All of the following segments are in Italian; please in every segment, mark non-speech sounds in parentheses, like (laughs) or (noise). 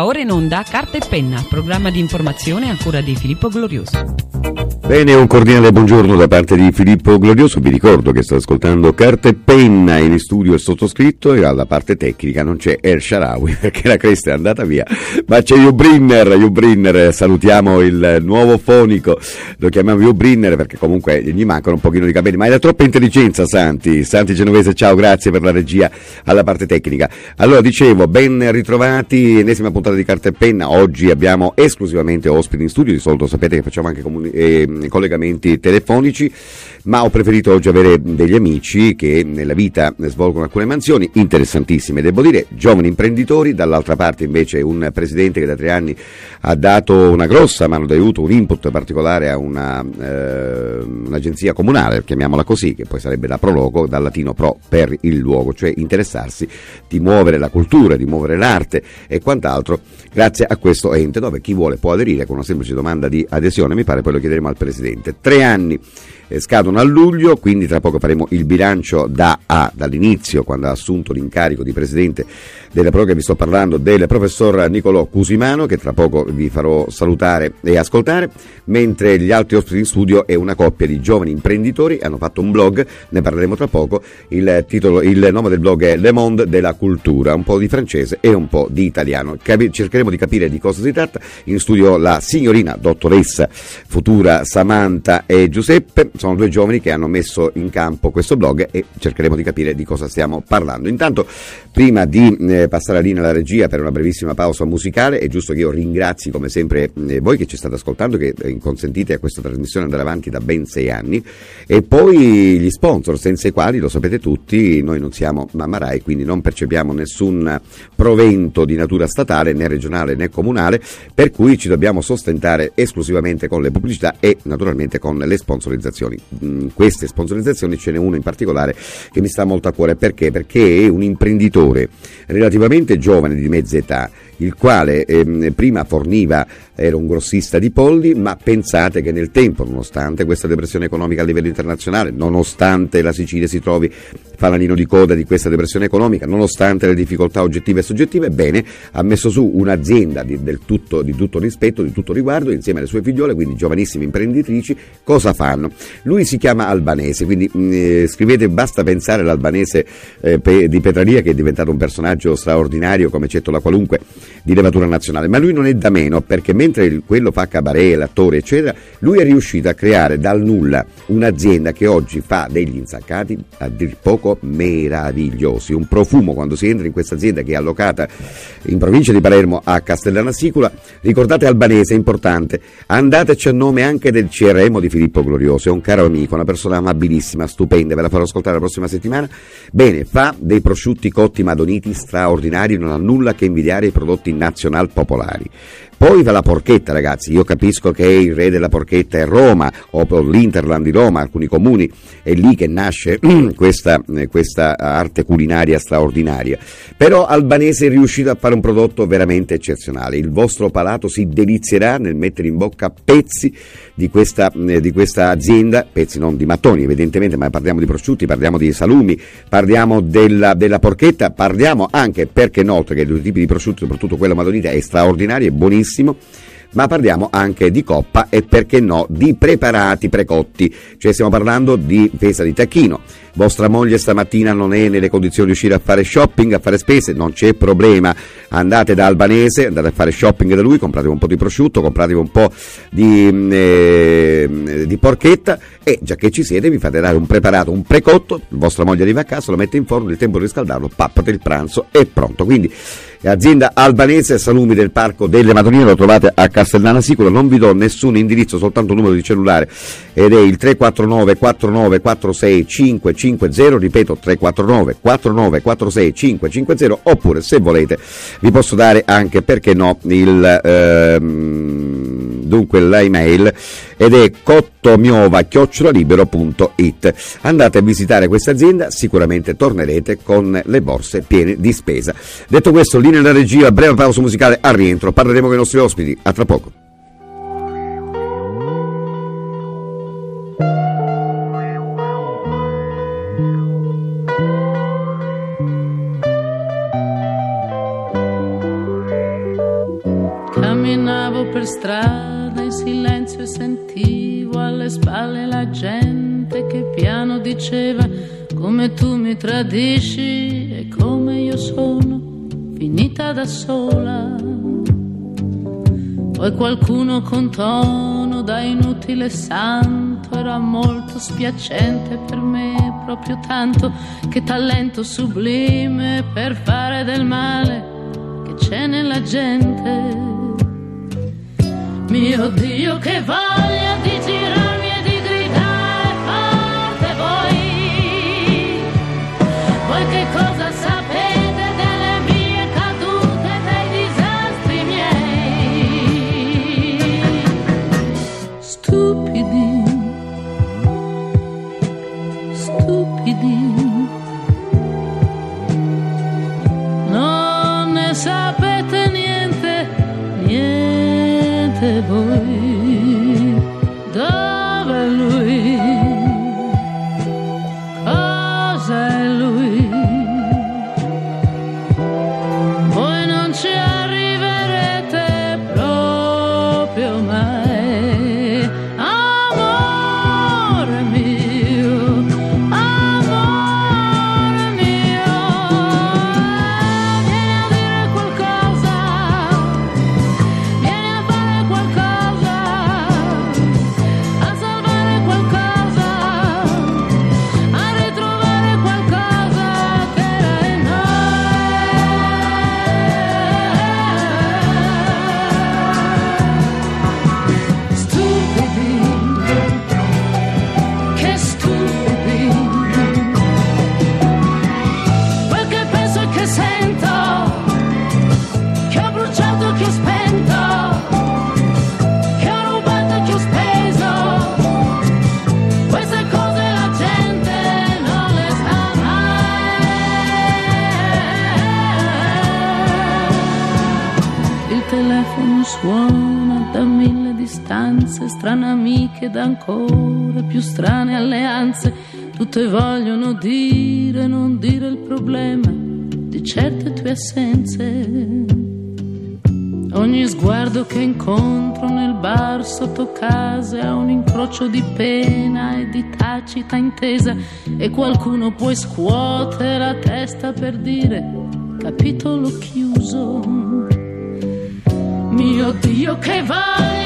Ora in onda Carta e Penna, programma di informazione a cura di Filippo Glorioso. Bene, un cordiale buongiorno da parte di Filippo Glorioso. Vi ricordo che sto ascoltando Carta e Penna in studio il sottoscritto e alla parte tecnica non c'è El Sharawi (laughs) perché la cresta è andata via, ma c'è Jubrinner. Jubrinner, salutiamo il nuovo fonico, lo chiamiamo Jubrinner perché comunque gli mancano un pochino di capelli, ma è da troppa intelligenza Santi. Santi Genovese, ciao, grazie per la regia alla parte tecnica. Allora, dicevo, ben ritrovati, ennesima puntata di Carta e Penna. Oggi abbiamo esclusivamente ospiti in studio, di solito sapete che facciamo anche comuni- eh, collegamenti telefonici, ma ho preferito oggi avere degli amici che nella vita svolgono alcune mansioni interessantissime, devo dire, giovani imprenditori, dall'altra parte invece un presidente che da tre anni ha dato una grossa mano d'aiuto, un input particolare a una, eh, un'agenzia comunale, chiamiamola così, che poi sarebbe la Prologo, dal latino pro per il luogo, cioè interessarsi di muovere la cultura, di muovere l'arte e quant'altro grazie a questo ente dove chi vuole può aderire con una semplice domanda di adesione, mi pare poi lo chiederemo al Presidente. Tre anni scadono a luglio, quindi tra poco faremo il bilancio da A, dall'inizio, quando ha assunto l'incarico di Presidente della Pro che vi sto parlando, del professor Nicolò Cusimano, che tra poco vi farò salutare e ascoltare, mentre gli altri ospiti in studio è una coppia di giovani imprenditori, hanno fatto un blog, ne parleremo tra poco, il, titolo, il nome del blog è Le Monde della Cultura, un po' di francese e un po' di italiano. Cercheremo di capire di cosa si tratta, in studio la signorina dottoressa futura Samantha e Giuseppe, sono due giovani che hanno messo in campo questo blog e cercheremo di capire di cosa stiamo parlando. Intanto, prima di eh, passare la linea alla regia per una brevissima pausa musicale, è giusto che io ringrazi come sempre eh, voi che ci state ascoltando, che eh, consentite a questa trasmissione andare avanti da ben sei anni, e poi gli sponsor, senza i quali, lo sapete tutti, noi non siamo Mamma Rai, quindi non percepiamo nessun provento di natura statale, né regionale né comunale, per cui ci dobbiamo sostentare esclusivamente con le pubblicità e naturalmente con le sponsorizzazioni. Mm, queste sponsorizzazioni ce n'è una in particolare che mi sta molto a cuore perché? Perché è un imprenditore relativamente giovane di mezza età il quale ehm, prima forniva, era un grossista di polli, ma pensate che nel tempo, nonostante questa depressione economica a livello internazionale, nonostante la Sicilia si trovi fanalino di coda di questa depressione economica, nonostante le difficoltà oggettive e soggettive, bene, ha messo su un'azienda di, tutto, di tutto rispetto, di tutto riguardo, insieme alle sue figliole, quindi giovanissime imprenditrici, cosa fanno? Lui si chiama Albanese, quindi mh, eh, scrivete, basta pensare all'Albanese eh, pe, di Petralia che è diventato un personaggio straordinario come Cettola Qualunque di levatura nazionale, ma lui non è da meno perché mentre quello fa cabaret, l'attore eccetera, lui è riuscito a creare dal nulla un'azienda che oggi fa degli insaccati a dir poco meravigliosi, un profumo quando si entra in questa azienda che è allocata in provincia di Palermo a Castellana Sicula, ricordate Albanese, è importante, andateci a nome anche del CRM di Filippo Glorioso, è un caro amico, una persona amabilissima, stupenda, ve la farò ascoltare la prossima settimana, bene, fa dei prosciutti cotti madoniti straordinari, non ha nulla che invidiare ai prodotti nazional popolari. Poi va la porchetta, ragazzi. Io capisco che il re della porchetta è Roma o l'Interland di Roma, alcuni comuni, è lì che nasce (clears throat) questa, questa arte culinaria straordinaria. Però Albanese è riuscito a fare un prodotto veramente eccezionale. Il vostro palato si delizierà nel mettere in bocca pezzi di questa, di questa azienda, pezzi non di mattoni evidentemente, ma parliamo di prosciutti, parliamo di salumi, parliamo della, della porchetta, parliamo anche, perché no, che i due tipi di prosciutto, soprattutto quello madonita, è straordinario, è buonissimo ma parliamo anche di coppa e perché no di preparati precotti, cioè stiamo parlando di fesa di tacchino. Vostra moglie stamattina non è nelle condizioni di uscire a fare shopping, a fare spese, non c'è problema. Andate da Albanese, andate a fare shopping da lui, compratevi un po' di prosciutto, compratevi un po' di, eh, di porchetta e già che ci siete vi fate dare un preparato, un precotto, vostra moglie arriva a casa, lo mette in forno, il tempo di riscaldarlo, pappate il pranzo è pronto. Quindi azienda albanese salumi del parco delle Madonine lo trovate a Castellana Sicula non vi do nessun indirizzo soltanto un numero di cellulare ed è il 349 4946 550 ripeto 349 4946 550 oppure se volete vi posso dare anche perché no il ehm, dunque l'email ed è cottomiova-libero.it. Andate a visitare questa azienda, sicuramente tornerete con le borse piene di spesa. Detto questo, linea della regia, breve pausa musicale, al rientro parleremo con i nostri ospiti. A tra poco. Camminavo per strada silenzio e sentivo alle spalle la gente che piano diceva come tu mi tradisci e come io sono finita da sola. Poi qualcuno con tono da inutile santo era molto spiacente per me, proprio tanto che talento sublime per fare del male che c'è nella gente. Mio Dio che voglia di girarmi e di gridare forte voi. Voi che cosa suona da mille distanze, strane amiche ed ancora più strane alleanze. Tutte vogliono dire, non dire il problema di certe tue assenze. Ogni sguardo che incontro nel bar sotto casa è un incrocio di pena e di tacita intesa e qualcuno può scuotere la testa per dire capitolo chiuso. Mio Dio che voglia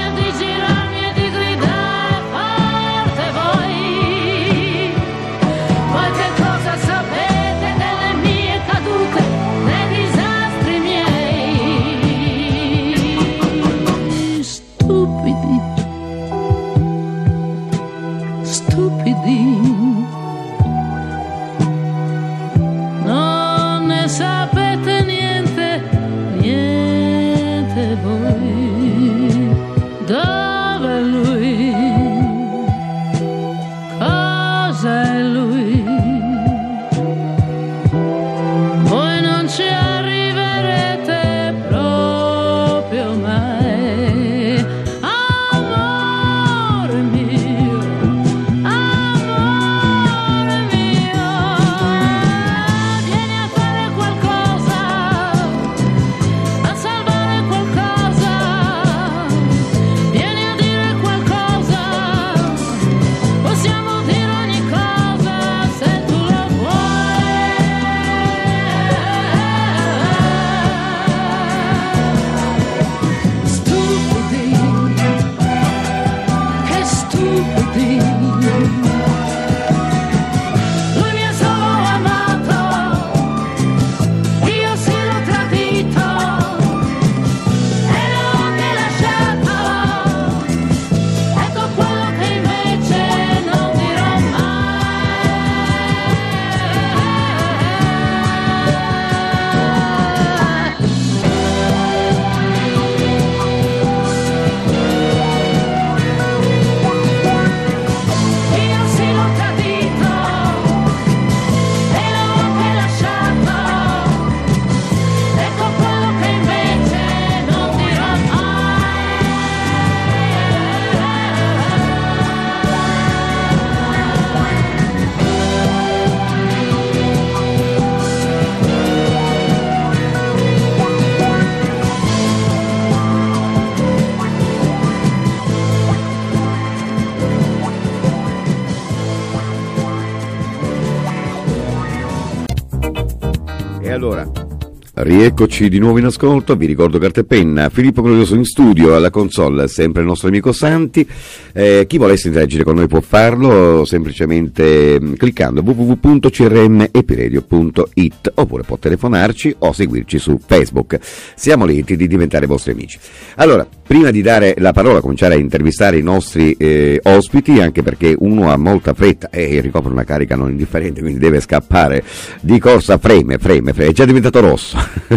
Rieccoci di nuovo in ascolto, vi ricordo carta e penna, Filippo Glorioso in studio, alla console, sempre il nostro amico Santi, eh, chi volesse interagire con noi può farlo semplicemente mm, cliccando www.crmepiredio.it oppure può telefonarci o seguirci su Facebook, siamo lieti di diventare vostri amici. Allora, prima di dare la parola, cominciare a intervistare i nostri eh, ospiti, anche perché uno ha molta fretta e ricopre una carica non indifferente, quindi deve scappare di corsa, freme, freme, freme, è già diventato rosso. (laughs)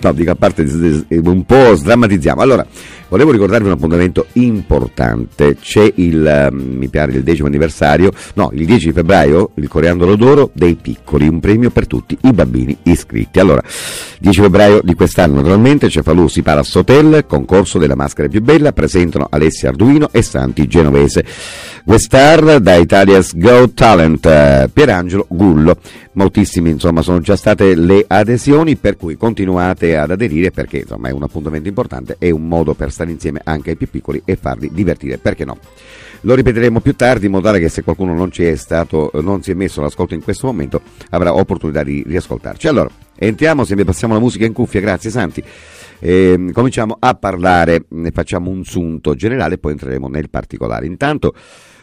no, dico a parte un po' sdrammatizziamo. Allora, volevo ricordarvi un appuntamento importante. C'è il, mm, mi pare, il decimo anniversario, no, il 10 febbraio, il Coriandolo d'Oro dei piccoli, un premio per tutti i bambini iscritti. Allora, 10 febbraio di quest'anno, naturalmente, Cefalù Palace Hotel, concorso della maschera più bella, presentano Alessia Arduino e Santi Genovese. Westar da Italia's Go Talent, eh, Pierangelo Gullo. Moltissimi insomma sono già state le adesioni per cui continuate ad aderire perché insomma è un appuntamento importante, è un modo per stare insieme anche ai più piccoli e farli divertire, perché no? Lo ripeteremo più tardi in modo tale che se qualcuno non ci è stato, non si è messo all'ascolto in questo momento avrà opportunità di riascoltarci. Allora, entriamo, se mi passiamo la musica in cuffia, grazie Santi. Eh, cominciamo a parlare, ne facciamo un sunto generale e poi entreremo nel particolare. Intanto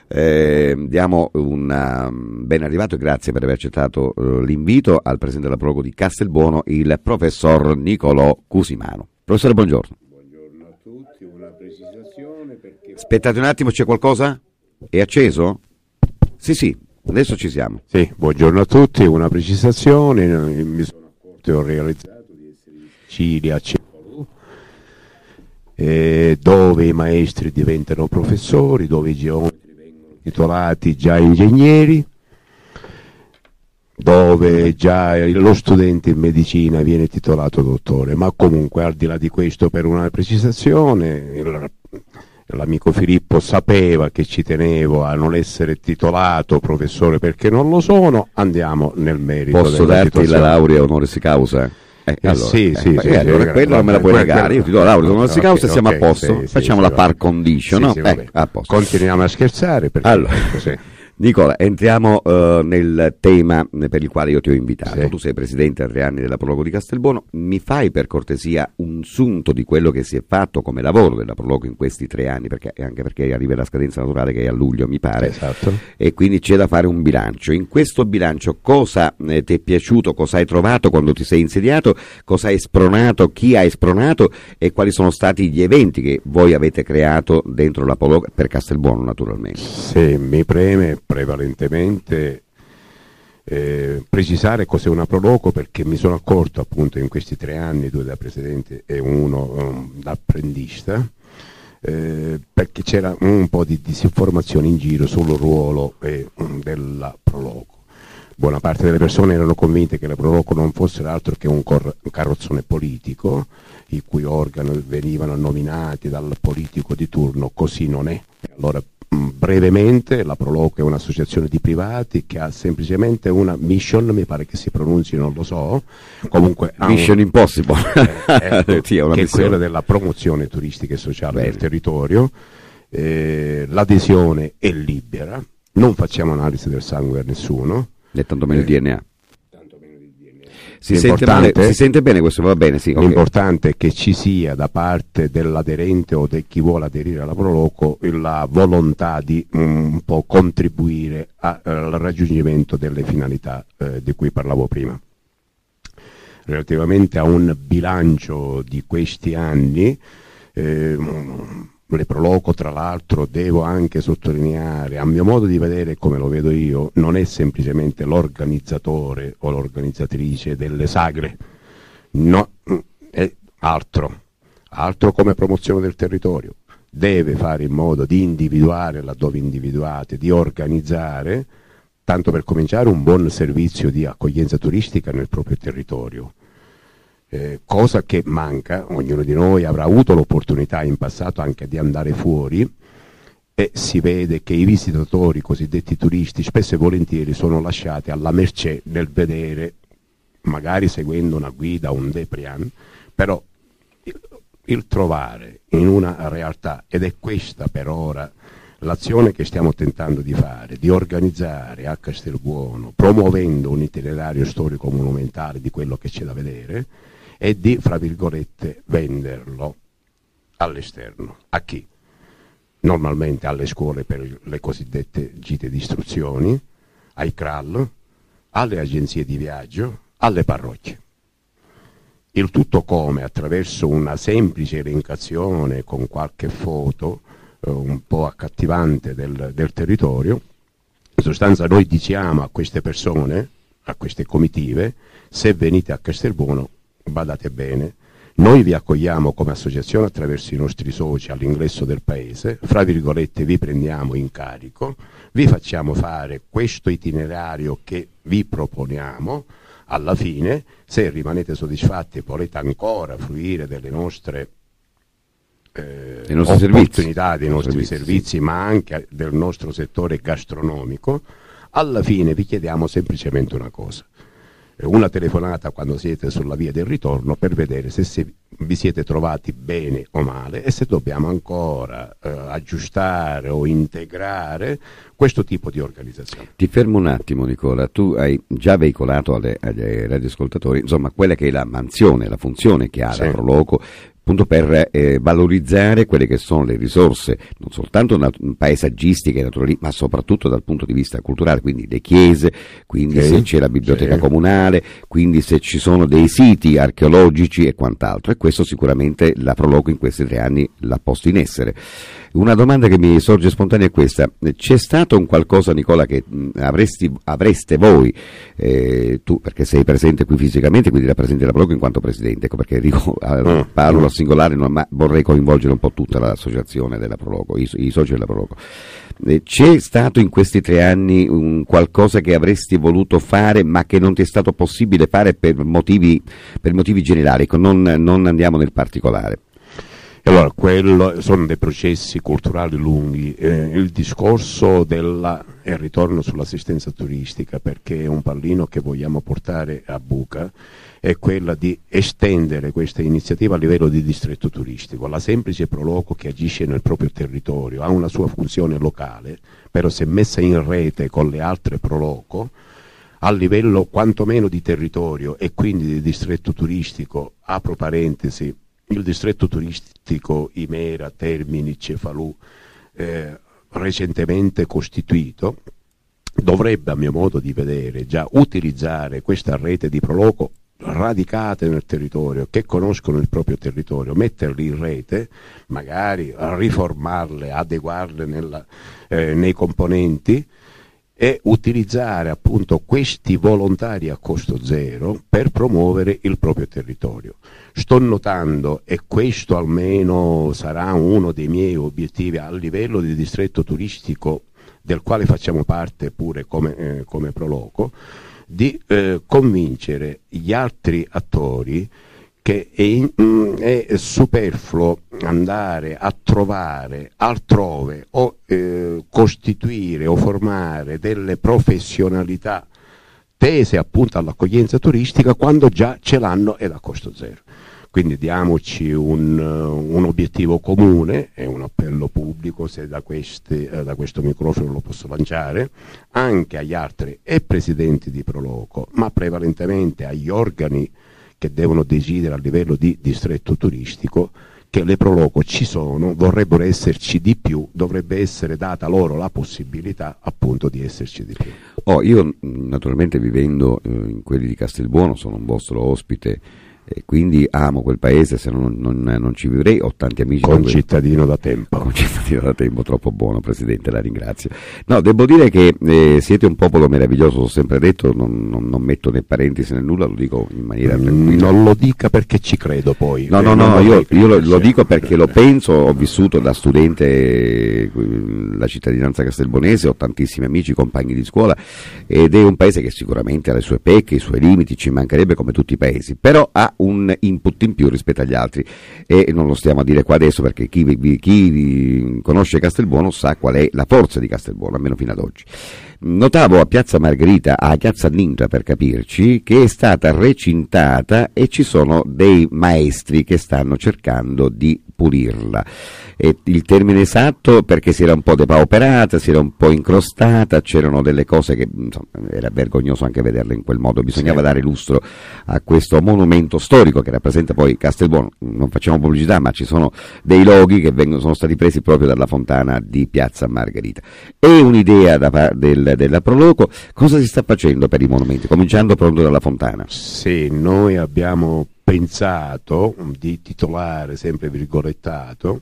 eh, diamo un um, ben arrivato e grazie per aver accettato uh, l'invito al presidente della Prologo di Castelbuono, il professor Nicolò Cusimano. Professore. Buongiorno a tutti, una precisazione perché... Aspettate un attimo, c'è qualcosa? È acceso? Sì, sì, adesso ci siamo. Sì, buongiorno a tutti, una precisazione, mi sono accorto e ho realizzato di essere in Sicilia, a Cefalù, eh, dove i maestri diventano professori, dove i geometri titolati già ingegneri, dove già lo studente in medicina viene titolato dottore, ma comunque al di là di questo per una precisazione, l'amico Filippo sapeva che ci tenevo a non essere titolato professore perché non lo sono, andiamo nel merito. Posso darti situazione. la laurea honoris causa? Eh, eh, allora, sì, eh, sì, sì, allora, sì, quello non me la puoi negare. Io ti do la laurea okay, causa e siamo okay, a posto. Sì, Facciamo la par condition, no? Eh, a posto. Continuiamo a scherzare perché allora. così. (laughs) Nicola, entriamo uh, nel tema per il quale io ti ho invitato. Sì. Tu sei presidente a tre anni della Prologo di Castelbuono. Mi fai per cortesia un sunto di quello che si è fatto come lavoro della Prologo in questi tre anni, perché, anche perché arriva la scadenza naturale che è a luglio, mi pare. Esatto. E quindi c'è da fare un bilancio. In questo bilancio cosa eh, ti è piaciuto, cosa hai trovato quando ti sei insediato, cosa hai spronato, chi hai spronato e quali sono stati gli eventi che voi avete creato dentro la Prologo per Castelbuono naturalmente. Sì, mi preme prevalentemente eh, precisare cos'è una Proloco perché mi sono accorto appunto in questi tre anni, due da presidente e uno um, da apprendista, eh, perché c'era un po' di disinformazione in giro sul ruolo eh, della Proloco. Buona parte delle persone erano convinte che la Proloco non fosse altro che un, un carrozzone politico, i cui organi venivano nominati dal politico di turno, così non è. Allora brevemente, la Proloco è un'associazione di privati che ha semplicemente una mission, mi pare che si pronunci, non lo so, comunque Mission un, Impossible, eh, ecco, (laughs) sì, è che è quella della promozione turistica e sociale Bene. del territorio, eh, l'adesione è libera, non facciamo analisi del sangue a nessuno. Né tantomeno il eh, DNA. Si sente, male, si sente, bene questo, va bene, sì. L'importante è che ci sia da parte dell'aderente o di chi vuole aderire alla Proloco la volontà di mm, un po' contribuire a, eh, al raggiungimento delle finalità eh, di cui parlavo prima. Relativamente a un bilancio di questi anni, eh, le proloco tra l'altro devo anche sottolineare, a mio modo di vedere come lo vedo io, non è semplicemente l'organizzatore o l'organizzatrice delle sagre, no, è altro, altro come promozione del territorio. Deve fare in modo di individuare laddove individuate, di organizzare, tanto per cominciare, un buon servizio di accoglienza turistica nel proprio territorio eh, cosa che manca, ognuno di noi avrà avuto l'opportunità in passato anche di andare fuori e si vede che i visitatori cosiddetti turisti spesso e volentieri sono lasciati alla mercé nel vedere, magari seguendo una guida, un deprian, però il, il trovare in una realtà, ed è questa per ora l'azione che stiamo tentando di fare, di organizzare a Castelbuono, promuovendo un itinerario storico monumentale di quello che c'è da vedere, è di, fra virgolette, venderlo all'esterno. A chi? Normalmente alle scuole per le cosiddette gite di istruzioni, ai CRAL, alle agenzie di viaggio, alle parrocchie. Il tutto come? Attraverso una semplice elencazione con qualche foto eh, un po' accattivante del, del territorio. In sostanza noi diciamo a queste persone, a queste comitive, se venite a Castelbuono badate bene, noi vi accogliamo come associazione attraverso i nostri soci all'ingresso del paese, fra virgolette vi prendiamo in carico, vi facciamo fare questo itinerario che vi proponiamo, alla fine se rimanete soddisfatti e volete ancora fruire delle nostre eh, opportunità, servizi. dei nostri servizi, servizi ma anche del nostro settore gastronomico, alla fine vi chiediamo semplicemente una cosa una telefonata quando siete sulla via del ritorno per vedere se si, vi siete trovati bene o male e se dobbiamo ancora eh, aggiustare o integrare questo tipo di organizzazione. Ti fermo un attimo Nicola, tu hai già veicolato alle, agli radioascoltatori insomma quella che è la mansione, la funzione che ha sì. la Proloco appunto per eh, valorizzare quelle che sono le risorse, non soltanto paesaggistiche, naturali, ma soprattutto dal punto di vista culturale, quindi le chiese, quindi sì, se c'è la biblioteca sì. comunale, quindi se ci sono dei siti archeologici e quant'altro. E questo sicuramente la Proloco in questi tre anni l'ha posto in essere. Una domanda che mi sorge spontanea è questa. C'è stato un qualcosa, Nicola, che avresti, avreste voi, eh, tu perché sei presente qui fisicamente, quindi rappresenti la Proloco in quanto presidente, ecco perché dico, (laughs) mm. parlo al singolare, no, ma vorrei coinvolgere un po' tutta l'associazione della Proloco, i, i soci della Proloco. Eh, c'è stato in questi tre anni un qualcosa che avresti voluto fare ma che non ti è stato possibile fare per motivi, per motivi generali, ecco, non, andiamo nel particolare. Allora, quello sono dei processi culturali lunghi. Eh, il discorso del ritorno sull'assistenza turistica, perché è un pallino che vogliamo portare a buca, è quella di estendere questa iniziativa a livello di distretto turistico. La semplice Proloco che agisce nel proprio territorio ha una sua funzione locale, però se messa in rete con le altre Proloco, a livello quantomeno di territorio e quindi di distretto turistico, apro parentesi, il distretto turistico Imera, Termini, Cefalù, eh, recentemente costituito, dovrebbe a mio modo di vedere già utilizzare questa rete di Proloco radicate nel territorio, che conoscono il proprio territorio, metterli in rete, magari riformarle, adeguarle nella, eh, nei componenti e utilizzare appunto questi volontari a costo zero per promuovere il proprio territorio. Sto notando, e questo almeno sarà uno dei miei obiettivi a livello di distretto turistico del quale facciamo parte pure come, eh, come Proloco, di eh, convincere gli altri attori che è, mm, è, superfluo andare a trovare altrove o eh, costituire o formare delle professionalità tese appunto all'accoglienza turistica quando già ce l'hanno ed a costo zero. Quindi diamoci un, un obiettivo comune e un appello pubblico, se da, questi, eh, da, questo microfono lo posso lanciare, anche agli altri e presidenti di Proloco, ma prevalentemente agli organi che devono decidere a livello di distretto turistico che le Proloco ci sono, vorrebbero esserci di più, dovrebbe essere data loro la possibilità appunto di esserci di più. Oh, io naturalmente vivendo eh, in quelli di Castelbuono sono un vostro ospite e quindi amo quel paese, se non, non, non ci vivrei, ho tanti amici. Concittadino da tempo. Concittadino da tempo, troppo buono Presidente, la ringrazio. No, devo dire che eh, siete un popolo meraviglioso, ho sempre detto, non, non, metto né parentesi né nulla, lo dico in maniera tranquilla. Non lo dica perché ci credo poi. No, eh, no, no, io, io lo, lo, dico perché lo penso, ho vissuto da studente eh, la cittadinanza castelbonese, ho tantissimi amici, compagni di scuola ed è un paese che sicuramente ha le sue pecche, i suoi limiti, ci mancherebbe come tutti i paesi, però ha un input in più rispetto agli altri e non lo stiamo a dire qua adesso perché chi, chi conosce Castelbuono sa qual è la forza di Castelbuono, almeno fino ad oggi. Notavo a Piazza Margherita, a Piazza Ninja per capirci, che è stata recintata e ci sono dei maestri che stanno cercando di pulirla. è il termine esatto perché si era un po' depauperata, si era un po' incrostata, c'erano delle cose che insomma, era vergognoso anche vederle in quel modo, bisognava Sì. dare lustro a questo monumento storico che rappresenta poi Castelbuono, non facciamo pubblicità ma ci sono dei loghi che vengono, sono stati presi proprio dalla fontana di Piazza Margherita. È un'idea da del, della Proloco, cosa si sta facendo per i monumenti, cominciando proprio dalla fontana? Sì, noi abbiamo pensato di titolare, sempre virgolettato,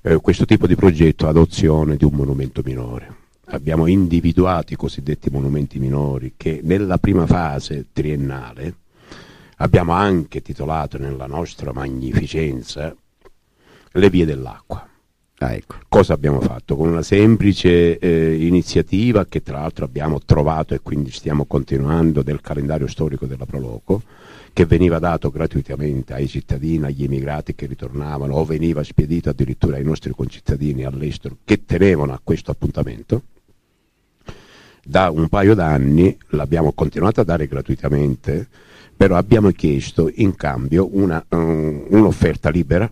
eh, questo tipo di progetto adozione di un monumento minore. Abbiamo individuato i cosiddetti monumenti minori che nella prima fase triennale abbiamo anche titolato nella nostra magnificenza le vie dell'acqua. Ah, ecco. Cosa abbiamo fatto? Con una semplice eh, iniziativa che tra l'altro abbiamo trovato e quindi stiamo continuando del calendario storico della Proloco, che veniva dato gratuitamente ai cittadini, agli immigrati che ritornavano o veniva spedito addirittura ai nostri concittadini all'estero che tenevano a questo appuntamento. Da un paio d'anni l'abbiamo continuato a dare gratuitamente, però abbiamo chiesto in cambio una, um, un'offerta libera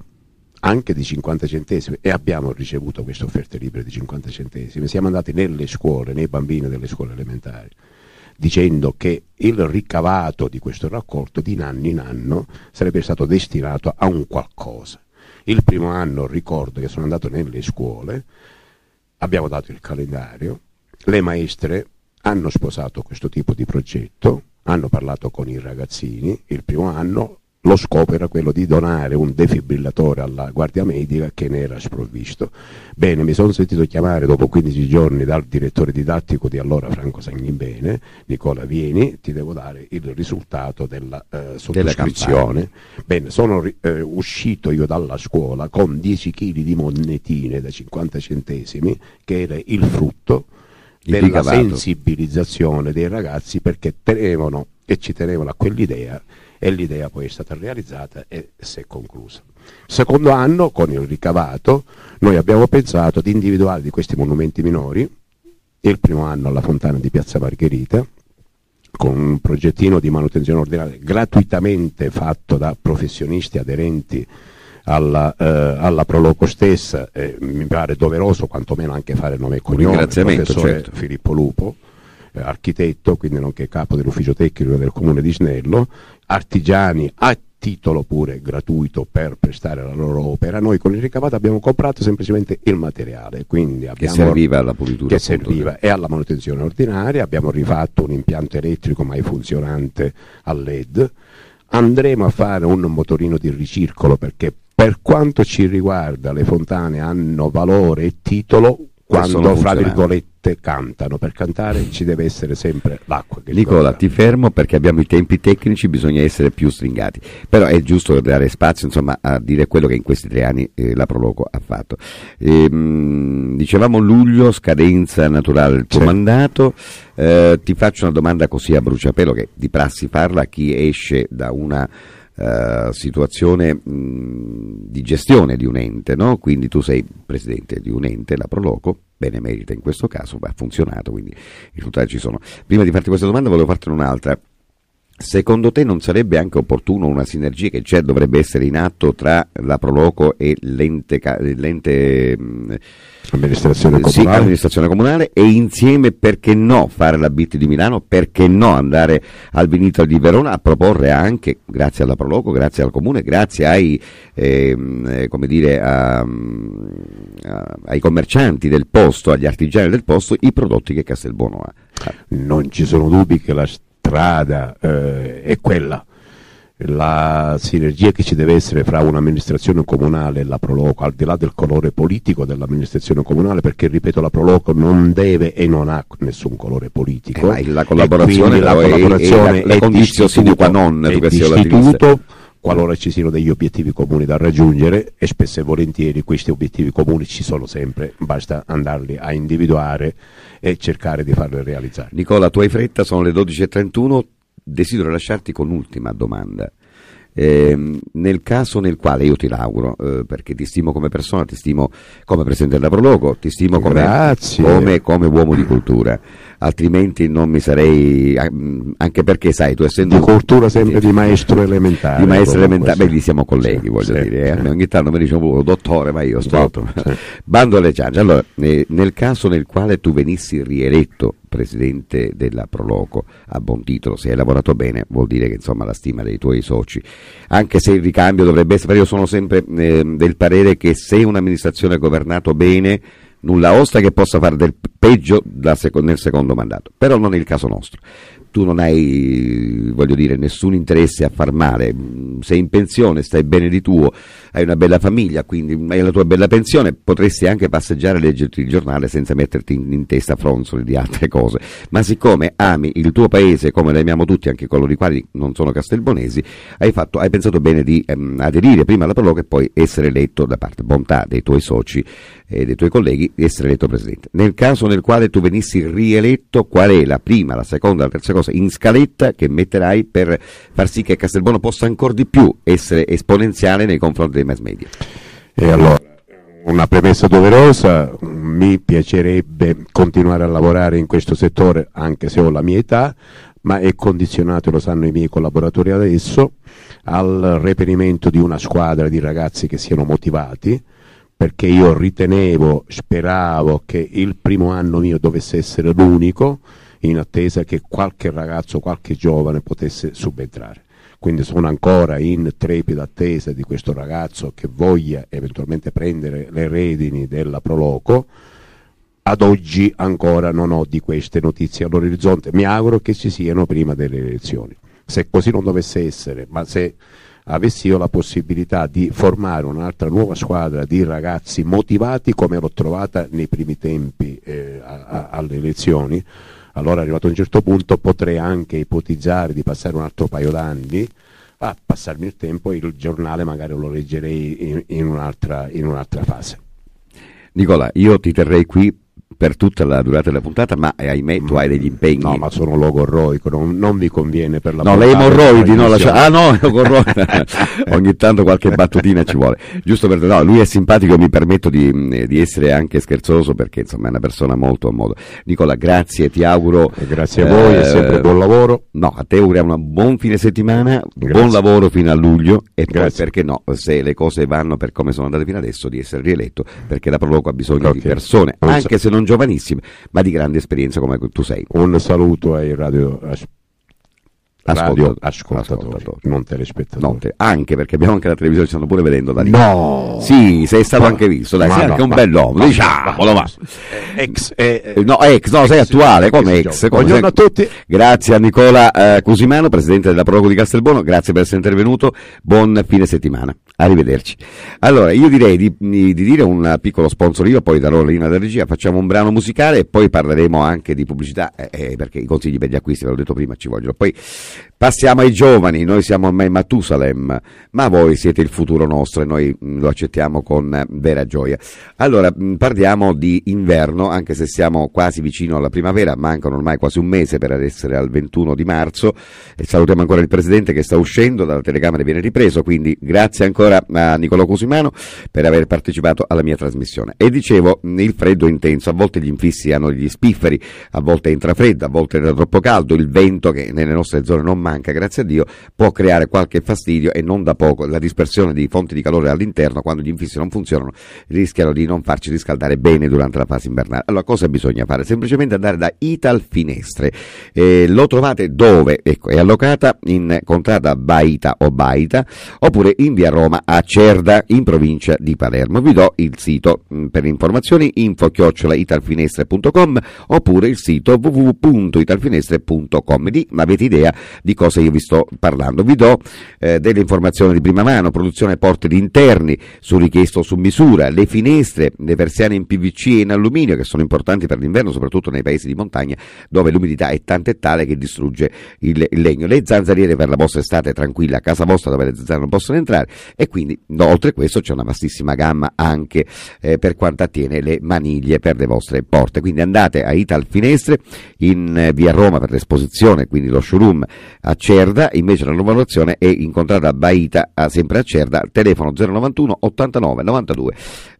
anche di 50 centesimi e abbiamo ricevuto queste offerte libere di 50 centesimi. Siamo andati nelle scuole, nei bambini delle scuole elementari, dicendo che il ricavato di questo raccolto di anno in anno sarebbe stato destinato a un qualcosa. Il primo anno ricordo che sono andato nelle scuole, abbiamo dato il calendario, le maestre hanno sposato questo tipo di progetto, hanno parlato con i ragazzini, il primo anno lo scopo era quello di donare un defibrillatore alla guardia medica che ne era sprovvisto. Bene, mi sono sentito chiamare dopo 15 giorni dal direttore didattico di allora Franco Sagnimbene, Nicola Vieni, ti devo dare il risultato della eh, sottoscrizione. Bene, sono eh, uscito io dalla scuola con 10 kg di monetine da 50 centesimi, che era il frutto della sensibilizzazione dei ragazzi perché tenevano e ci tenevano a quell'idea e l'idea poi è stata realizzata e si è conclusa. Secondo anno, con il ricavato, noi abbiamo pensato di individuare di questi monumenti minori, il primo anno alla fontana di Piazza Margherita, con un progettino di manutenzione ordinaria gratuitamente fatto da professionisti aderenti alla, eh, alla Proloco stessa, eh, mi pare doveroso quantomeno anche fare nome e cognome, il professore certo. Filippo Lupo, eh, architetto, quindi nonché capo dell'ufficio tecnico del comune di Snello, artigiani a titolo pure gratuito per prestare la loro opera. Noi con il ricavato abbiamo comprato semplicemente il materiale, quindi Che serviva alla pulitura. che serviva e alla manutenzione ordinaria, abbiamo rifatto un impianto elettrico mai funzionante a LED, andremo a fare un motorino di ricircolo perché per quanto ci riguarda le fontane hanno valore e titolo quando fra virgolette cantano, per cantare ci deve essere sempre l'acqua. Nicola, ti fermo perché abbiamo i tempi tecnici, bisogna essere più stringati. Però è giusto dare spazio insomma, a dire quello che in questi tre anni eh, la Proloco ha fatto. Ehm, dicevamo luglio, scadenza naturale del tuo Sì. mandato. Eh, ti faccio una domanda così a bruciapelo che di prassi parla chi esce da una eh, situazione mh, di gestione di un ente, no? quindi tu sei presidente di un ente, la Proloco, benemerita in questo caso, ha funzionato, quindi i risultati ci sono. Prima di farti questa domanda volevo fartene un'altra. Secondo te non sarebbe anche opportuno una sinergia che c'è, dovrebbe essere in atto tra la Proloco e l'ente, mh, amministrazione sì, comunale. amministrazione comunale e insieme perché no fare la BIT di Milano, perché no andare al Vinito di Verona a proporre anche, grazie alla Proloco, grazie al comune, grazie ai, ehm, eh, come dire, a- a- ai commercianti del posto, agli artigiani del posto, i prodotti che Castelbuono ha. non ci sono dubbi che la strada eh, è quella. La sinergia che ci deve essere fra un'amministrazione comunale e la Proloco, al di là del colore politico dell'amministrazione comunale, perché ripeto, la Proloco non deve e non ha nessun colore politico. Eh, la collaborazione la però è- collaborazione è la- la è conditio sine qua non, è qualora ci siano degli obiettivi comuni da raggiungere e spesso e volentieri questi obiettivi comuni ci sono sempre, basta andarli a individuare e cercare di farli realizzare. Nicola, tu hai fretta, sono le 12.31, desidero lasciarti con un'ultima domanda. Eh, nel caso nel quale io ti l'auguro, eh, perché ti stimo come persona, ti stimo come Presidente della Proloco, ti stimo come, come, come uomo di cultura altrimenti non mi sarei anche perché sai tu essendo di cultura sempre di maestro elementare di maestro elementare beh lì siamo colleghi sì, voglio sì, dire sì. ogni tanto mi dicono oh, dottore ma io sto bando alle ciance. Allora eh, nel caso nel quale tu venissi rieletto presidente della Proloco a buon titolo, se hai lavorato bene vuol dire che insomma la stima dei tuoi soci, anche se il ricambio dovrebbe essere, io sono sempre eh, del parere che se un'amministrazione è governato bene nulla osta che possa fare del peggio nel secondo mandato, però non è il caso nostro tu non hai, voglio dire, nessun interesse a far male, sei in pensione, stai bene di tuo, hai una bella famiglia, quindi hai la tua bella pensione, potresti anche passeggiare e leggerti il giornale senza metterti in, in testa fronzoli di altre cose, ma siccome ami il tuo paese come lo amiamo tutti, anche coloro i quali non sono castelbonesi, hai, fatto, hai pensato bene di ehm, aderire prima alla prologa e poi essere eletto da parte bontà dei tuoi soci e dei tuoi colleghi, essere eletto presidente. Nel caso nel quale tu venissi rieletto, qual è la prima, la seconda, la terza cosa? Cosa in scaletta che metterai per far sì che Castelbuono possa ancora di più essere esponenziale nei confronti dei mass media? E allora, una premessa doverosa, mi piacerebbe continuare a lavorare in questo settore anche se ho la mia età, ma è condizionato, lo sanno i miei collaboratori adesso, al reperimento di una squadra di ragazzi che siano motivati, perché io ritenevo, speravo che il primo anno mio dovesse essere l'unico, in attesa che qualche ragazzo, qualche giovane potesse subentrare. Quindi sono ancora in trepida attesa di questo ragazzo che voglia eventualmente prendere le redini della Proloco. Ad oggi ancora non ho di queste notizie all'orizzonte, mi auguro che ci siano prima delle elezioni. Se così non dovesse essere, ma se avessi io la possibilità di formare un'altra nuova squadra di ragazzi motivati come l'ho trovata nei primi tempi eh, a, a, alle elezioni, allora arrivato a un certo punto potrei anche ipotizzare di passare un altro paio d'anni a passarmi il tempo e il giornale magari lo leggerei in, in, un'altra, in un'altra fase. Nicola, io ti terrei qui per tutta la durata della puntata, ma eh, ahimè tu hai degli impegni. No, ma sono logorroico, non, non vi conviene per la No, le emorroidi, no, lascia... ah no, (laughs) ogni tanto qualche battutina ci vuole. Giusto per no, lui è simpatico, mi permetto di, di, essere anche scherzoso perché insomma è una persona molto a modo. Nicola, grazie, ti auguro e grazie a voi, eh, sempre buon lavoro. No, a te auguriamo un buon fine settimana, grazie. buon lavoro fino a luglio e poi perché no, se le cose vanno per come sono andate fino adesso di essere rieletto perché la Proloco ha bisogno okay. di persone, anche se non giovanissime, ma di grande esperienza come tu sei. Un saluto ai radio radio ascoltatori, non telespettatori. Non te, anche perché abbiamo anche la televisione, ci stanno pure vedendo da lì. No! Sì, sei stato ma, anche visto, dai, sei no, anche un bell'uomo, diciamolo, ma. Ex, eh, no, ex, no, ex, sei attuale, come ex. Come Buongiorno sei... a tutti. Grazie a Nicola eh, Cusimano, presidente della Prologo di Castelbuono, grazie per essere intervenuto, buon fine settimana. Arrivederci. Allora, io direi di, di dire un piccolo sponsor, io poi darò la linea della regia, facciamo un brano musicale e poi parleremo anche di pubblicità, eh, eh, perché i consigli per gli acquisti, ve l'ho detto prima, ci vogliono. Poi Passiamo ai giovani, noi siamo ormai Matusalem, ma voi siete il futuro nostro e noi mm, lo accettiamo con eh, vera gioia. Allora, mm, parliamo di inverno, anche se siamo quasi vicino alla primavera, mancano ormai quasi un mese per essere al 21 di marzo e salutiamo ancora il Presidente che sta uscendo dalla telecamera e viene ripreso, quindi grazie ancora a Nicolò Cusimano per aver partecipato alla mia trasmissione. E dicevo, mm, il freddo è intenso, a volte gli infissi hanno gli spifferi, a volte entra freddo, a volte è troppo caldo, il vento che nelle nostre zone non manca grazie a Dio, può creare qualche fastidio e non da poco la dispersione di fonti di calore all'interno, quando gli infissi non funzionano, rischiano di non farci riscaldare bene durante la fase invernale. Allora, cosa bisogna fare? Semplicemente andare da Ital Finestre. Eh, lo trovate dove? Ecco, è allocata in contrada Baita o Baita, oppure in via Roma a Cerda, in provincia di Palermo. Vi do il sito mm, per informazioni info-italfinestre.com oppure il sito www.italfinestre.com. Di, avete idea di cosa io vi sto parlando. Vi do eh, delle informazioni di prima mano, produzione porte di interni su richiesta o su misura, le finestre, le persiane in PVC e in alluminio che sono importanti per l'inverno, soprattutto nei paesi di montagna dove l'umidità è tanta e tale che distrugge il, il legno. Le zanzariere per la vostra estate tranquilla a casa vostra dove le zanzare non possono entrare e quindi no, oltre a questo c'è una vastissima gamma anche eh, per quanto attiene le maniglie per le vostre porte. Quindi andate a Ital Finestre in eh, via Roma per l'esposizione, quindi lo showroom a Cerda, invece la lavorazione è incontrata a Baita, sempre a Cerda, telefono 091 89 92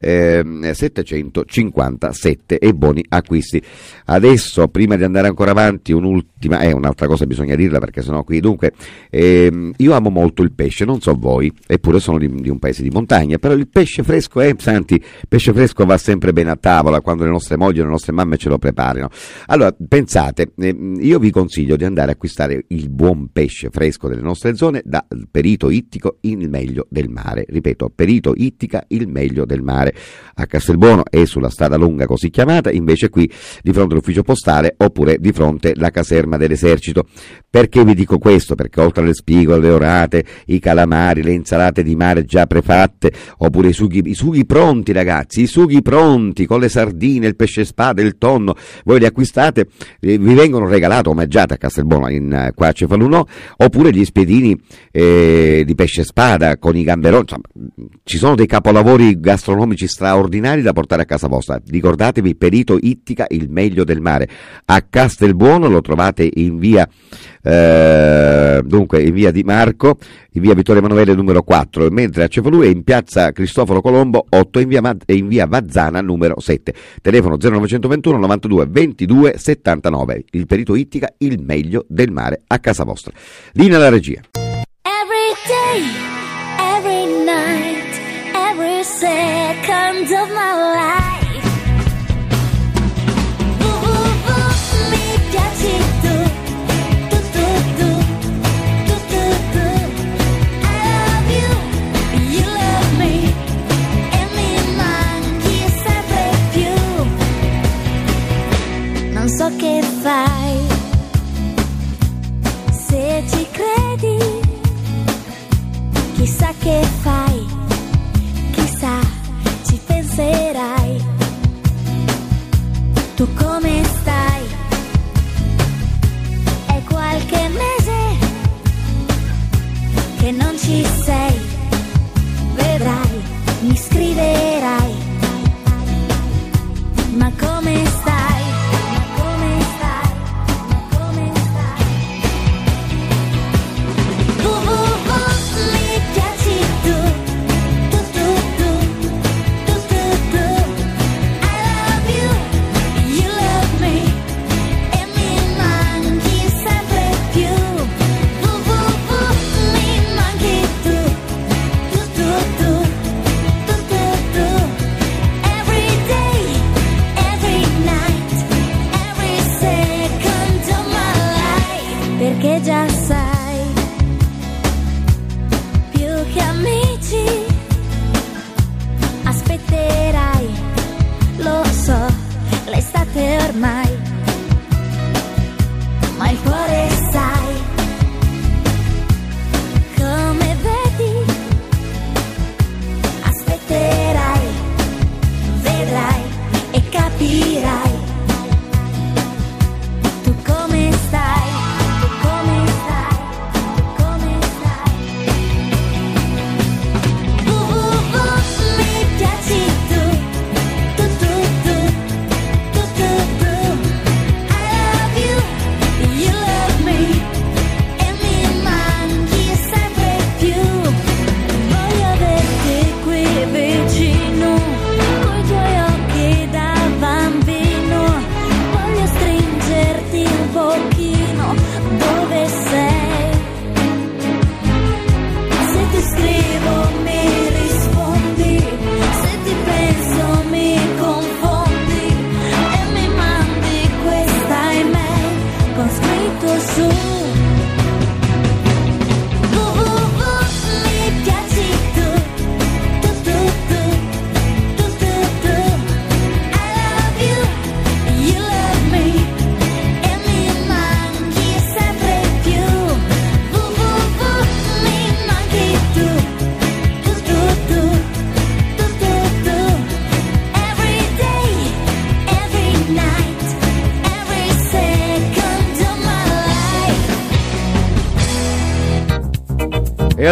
ehm, 757 e buoni acquisti. Adesso, prima di andare ancora avanti, un'ultima, eh, un'altra cosa bisogna dirla perché sennò qui, dunque, ehm, io amo molto il pesce, non so voi, eppure sono di, di un paese di montagna, però il pesce fresco, eh, santi, pesce fresco va sempre bene a tavola quando le nostre mogli e le nostre mamme ce lo preparino. Allora, pensate, ehm, io vi consiglio di andare a acquistare il buon pesce fresco delle nostre zone da Perito Ittico, il meglio del mare. Ripeto, Perito Ittica, il meglio del mare. A Castelbuono e sulla strada lunga così chiamata, invece qui di fronte all'ufficio postale oppure di fronte alla caserma dell'esercito. Perché vi dico questo? Perché oltre alle spigole, le orate, i calamari, le insalate di mare già prefatte, oppure i sughi, i sughi pronti ragazzi, i sughi pronti con le sardine, il pesce spada, il tonno, voi li acquistate, eh, vi vengono regalati, omaggiati a Castelbuono in, eh, qua a Cefalunò, oppure gli spiedini eh, di pesce spada con i gamberoni, insomma, ci sono dei capolavori gastronomici straordinari da portare a casa vostra. Ricordatevi Perito Ittica, il meglio del mare. A Castelbuono lo trovate in via eh, dunque in via Di Marco, in via Vittorio Emanuele numero 4, mentre a Cefalù è in piazza Cristoforo Colombo 8 e in via, Ma- in via Vazzana numero 7. Telefono 0921 92 22 79. Il Perito Ittica, il meglio del mare a casa vostra. Linea alla regia. Every day, every night, every second of my life. Uh, uh, uh, che fai, chissà ci penserai. Tu come stai? È qualche mese che non ci sei. Vedrai, mi scriverai. Ma come stai?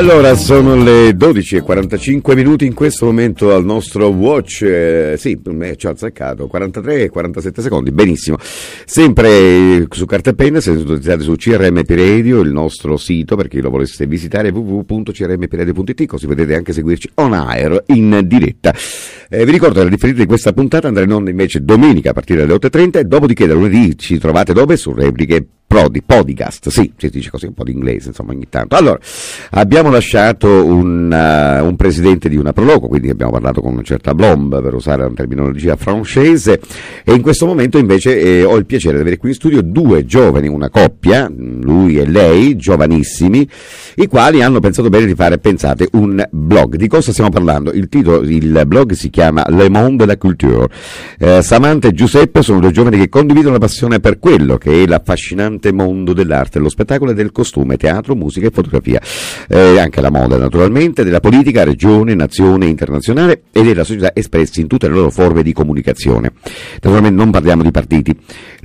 Allora sono le 12 e 45 minuti in questo momento al nostro watch, eh, sì, ci ha azzeccato, 43 e 47 secondi, benissimo. Sempre su carta e penna, siete utilizzati su CRMP Radio, il nostro sito per chi lo volesse visitare, www.crmpradio.it, così potete anche seguirci on air in diretta. Eh, vi ricordo che la differita di questa puntata andrà in onda invece domenica a partire dalle 8.30 e dopodiché da lunedì ci trovate dove? Su repliche Prodi, podcast, sì, si dice così un po' di inglese, insomma, ogni tanto. Allora, abbiamo lasciato un, uh, un presidente di una Proloco, quindi abbiamo parlato con una certa Blomb, per usare una terminologia francese, e in questo momento invece eh, ho il piacere di avere qui in studio due giovani, una coppia, lui e lei, giovanissimi, i quali hanno pensato bene di fare, pensate, un blog. Di cosa stiamo parlando? Il titolo, il blog si chiama Le Monde de la Culture. Eh, Samantha e Giuseppe sono due giovani che condividono la passione per quello che è l'affascinante mondo dell'arte, dello spettacolo e del costume, teatro, musica e fotografia, eh, anche la moda naturalmente, della politica, regione, nazione, internazionale e della società espressi in tutte le loro forme di comunicazione. Naturalmente non parliamo di partiti.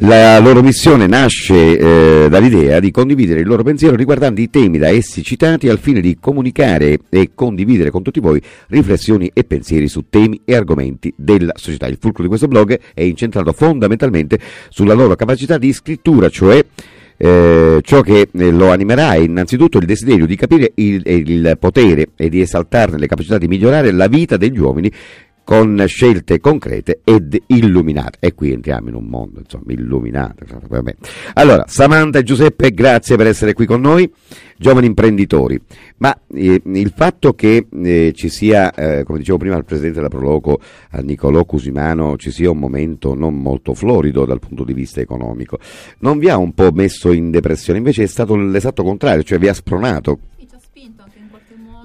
La loro missione nasce eh, dall'idea di condividere il loro pensiero riguardanti i temi da essi citati al fine di comunicare e condividere con tutti voi riflessioni e pensieri su temi e argomenti della società. Il fulcro di questo blog è incentrato fondamentalmente sulla loro capacità di scrittura, cioè eh, ciò che eh, lo animerà è innanzitutto il desiderio di capire il, il potere e di esaltarne le capacità di migliorare la vita degli uomini con scelte concrete ed illuminate. E qui entriamo in un mondo, insomma, illuminato. Vabbè. Allora, Samantha e Giuseppe, grazie per essere qui con noi, giovani imprenditori. Ma eh, il fatto che eh, ci sia, eh, come dicevo prima al Presidente della Proloco, a Nicolò Cusimano, ci sia un momento non molto florido dal punto di vista economico, non vi ha un po' messo in depressione? Invece è stato l'esatto contrario, cioè vi ha spronato.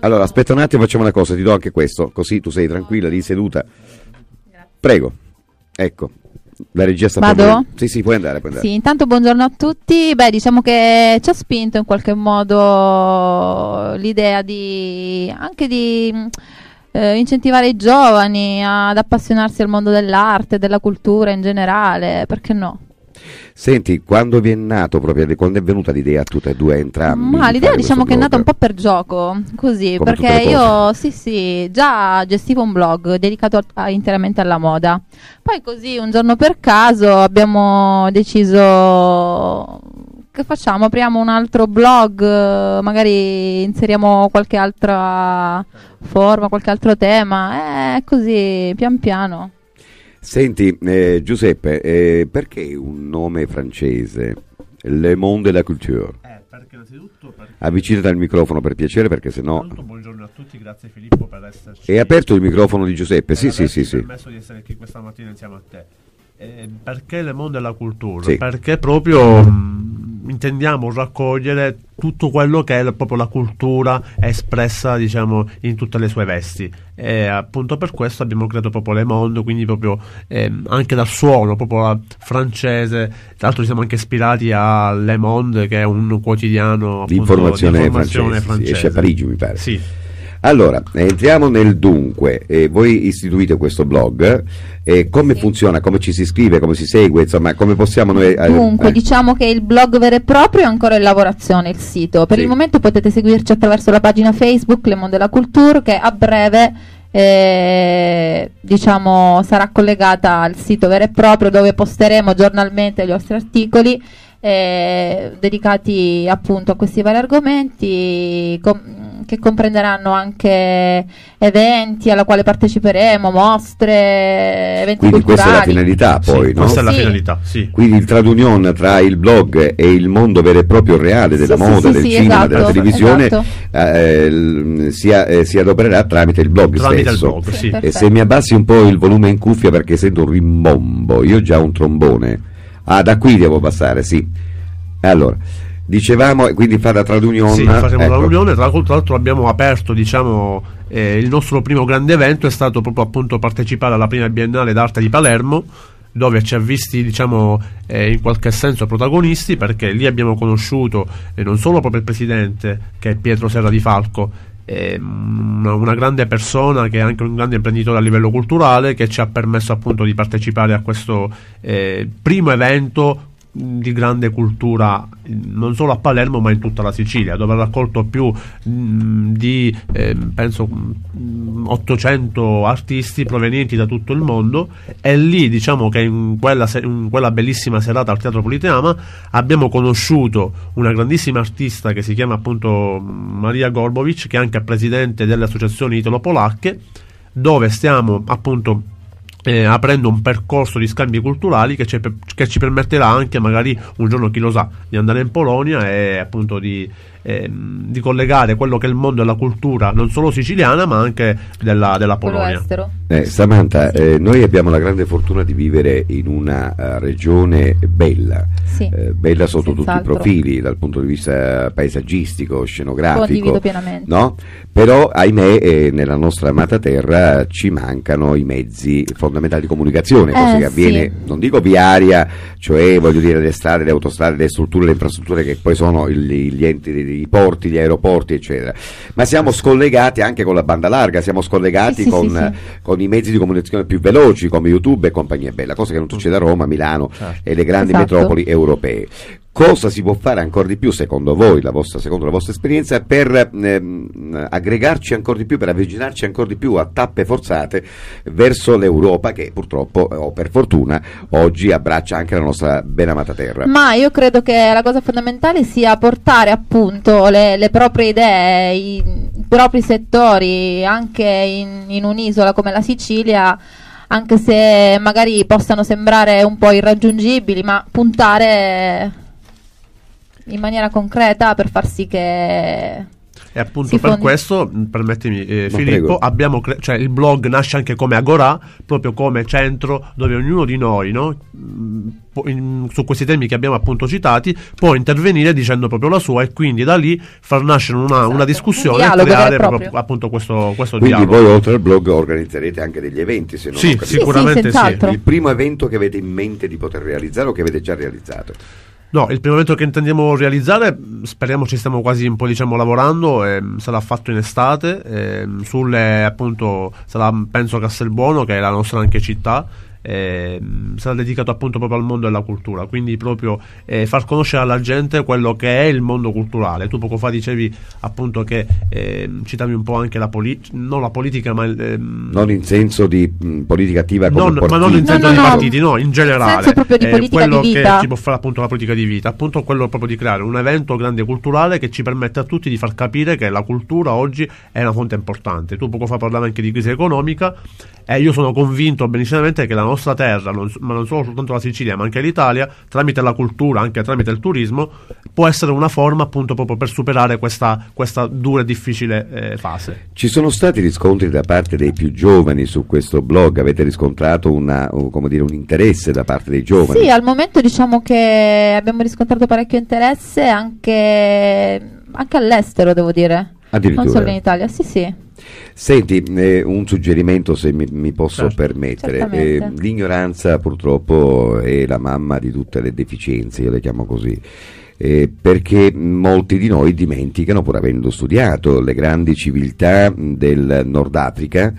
Allora, aspetta un attimo, facciamo una cosa, ti do anche questo, così tu sei tranquilla lì seduta. Prego. Ecco. La regia sta Vado? Sì, sì, puoi andare, puoi andare. Sì, intanto buongiorno a tutti. Beh, diciamo che ci ha spinto in qualche modo l'idea di anche di eh, incentivare i giovani ad appassionarsi al mondo dell'arte, della cultura in generale, perché no? Senti, quando vi è nato proprio, quando è venuta l'idea a tutte e due, a entrambi? Ma di l'idea diciamo che è nata un blog? po' per gioco, così, Come perché io sì sì, già gestivo un blog dedicato a- a- interamente alla moda. Poi così un giorno per caso abbiamo deciso che facciamo? Apriamo un altro blog, magari inseriamo qualche altra forma, qualche altro tema, eh, così pian piano. Senti, eh, Giuseppe, eh, perché un nome francese? Le Monde de la Culture. Eh, perché innanzitutto, perché Avvicinati al microfono per piacere, perché sennò... buongiorno a tutti, grazie Filippo per esserci. È aperto il microfono di Giuseppe? per Sì, sì, averci sì, sì. permesso di essere qui questa mattina insieme a te. Eh, perché le mondo della cultura? Sì. Perché proprio mh, intendiamo raccogliere tutto quello che è proprio la cultura espressa, diciamo, in tutte le sue vesti. E appunto per questo abbiamo creato proprio Le Monde, quindi proprio ehm, anche dal suono, proprio francese. Tra l'altro ci siamo anche ispirati a Le Monde, che è un quotidiano Di appunto, informazione, di informazione francese, sì, esce a Parigi, mi pare. Sì. Allora, entriamo nel dunque. Eh, voi istituite questo blog. eh, come Sì. funziona? Come ci si iscrive? Come si segue? Insomma, come possiamo noi... eh, Dunque, eh, diciamo che il blog vero e proprio è ancora in lavorazione, il sito. Per Sì. il momento potete seguirci attraverso la pagina Facebook Le Monde della Culture che a breve eh, diciamo sarà collegata al sito vero e proprio dove posteremo giornalmente gli nostri articoli eh, dedicati appunto a questi vari argomenti com- che comprenderanno anche eventi alla quale parteciperemo, mostre, eventi Quindi questa è la culturali. finalità poi, Sì, no? Questa è la Sì. finalità, sì. Quindi il trade union tra il blog e il mondo vero e proprio reale della Sì, moda, sì, del sì, cinema, esatto, della televisione esatto. eh, si, eh, si adopererà tramite il blog Tramite il stesso. blog, Sì, sì. perfetto. E se mi abbassi un po' il volume in cuffia perché sento un rimbombo, io ho già un trombone. Ah, da qui devo passare, sì. Allora, dicevamo, quindi fa da trade union. Sì, faremo ecco. la riunione, tra l'altro abbiamo aperto, diciamo, eh, il nostro primo grande evento è stato proprio appunto partecipare alla prima Biennale d'arte di Palermo, dove ci ha visti, diciamo, eh, in qualche senso protagonisti, perché lì abbiamo conosciuto eh, non solo proprio il presidente, che è Pietro Serra di Falco, una, grande persona che è anche un grande imprenditore a livello culturale che ci ha permesso appunto di partecipare a questo eh, primo evento di grande cultura non solo a Palermo ma in tutta la Sicilia dove ha raccolto più mh, di eh, penso mh, 800 artisti provenienti da tutto il mondo. E lì diciamo che in quella, in quella bellissima serata al Teatro Politeama abbiamo conosciuto una grandissima artista che si chiama appunto Maria Gorbovic che è anche presidente delle associazioni italo-polacche dove stiamo appunto eh, aprendo un percorso di scambi culturali che ci, che ci permetterà anche magari un giorno chi lo sa di andare in Polonia e appunto di, ehm, di collegare quello che è il mondo della cultura non solo siciliana ma anche della, della Polonia estero. Eh, Samantha, eh, noi abbiamo la grande fortuna di vivere in una eh, regione bella, Sì. eh, bella sotto tutti i Senz'altro. profili, dal punto di vista paesaggistico, scenografico. Condivido pienamente. No? Però, ahimè, eh, nella nostra amata terra ci mancano i mezzi fondamentali di comunicazione, cosa Eh, che avviene, sì. non dico viaria, cioè voglio dire le strade, le autostrade, le strutture, le infrastrutture che poi sono il- gli enti, i porti, gli aeroporti, eccetera. Ma siamo scollegati anche con la banda larga, siamo scollegati Sì, con, sì, sì. con i mezzi di comunicazione più veloci come YouTube e compagnia bella, cosa che non succede a Roma, Milano e le grandi Esatto. metropoli europee. Cosa si può fare ancora di più, secondo voi, la vostra, secondo la vostra esperienza, per ehm, aggregarci ancora di più, per avvicinarci ancora di più a tappe forzate verso l'Europa che purtroppo, o per fortuna, oggi abbraccia anche la nostra ben amata terra? Ma io credo che la cosa fondamentale sia portare appunto le, le proprie idee, i, i propri settori anche in, in un'isola come la Sicilia, anche se magari possano sembrare un po' irraggiungibili, ma puntare in maniera concreta per far sì che E appunto Si per fondi- questo, mh, permettimi eh, Filippo, cre- cioè, il blog nasce anche come Agorà, proprio come centro dove ognuno di noi, no, può- in- su questi temi che abbiamo appunto citati, può intervenire dicendo proprio la sua e quindi da lì far nascere una, una Esatto, discussione un e creare proprio, proprio. appunto questo, questo Quindi dialogo. voi oltre al blog organizzerete anche degli eventi, se non Sì, ho capito. Sì, sicuramente sì, sì. Il primo evento che avete in mente di poter realizzare o che avete già realizzato? No, il primo evento che intendiamo realizzare, speriamo ci stiamo quasi un po' diciamo lavorando, ehm, sarà fatto in estate, ehm, sulle appunto sarà penso Castelbuono che è la nostra anche città. Ehm, sarà dedicato appunto proprio al mondo della cultura quindi proprio eh, far conoscere alla gente quello che è il mondo culturale tu poco fa dicevi appunto che ehm, citavi un po' anche la politica non la politica ma il, ehm, Non in senso di mh, politica attiva come non, ma non in senso No, di no, no. partiti, no, in generale. senso proprio di Eh, politica quello di che vita. ci può fare appunto la politica di vita, appunto quello proprio di creare un evento grande culturale che ci permette a tutti di far capire che la cultura oggi è una fonte importante. Tu poco fa parlavi anche di crisi economica e io sono convinto benissimamente che la nostra terra, non ma non solo soltanto la Sicilia, ma anche l'Italia, tramite la cultura, anche tramite il turismo, può essere una forma appunto proprio per superare questa, questa dura e difficile eh, fase. Ci sono stati riscontri da parte dei più giovani su questo blog? Avete riscontrato una, dire, un interesse da parte dei giovani? Sì, al momento diciamo che abbiamo riscontrato parecchio interesse anche, anche all'estero, devo dire. Addirittura. Non solo in Italia, sì, sì. Senti, eh, un suggerimento se mi, mi posso Certo. permettere. Eh, l'ignoranza purtroppo è la mamma di tutte le deficienze, io le chiamo così. Eh, perché molti di noi dimenticano, pur avendo studiato le grandi civiltà del Nord Africa,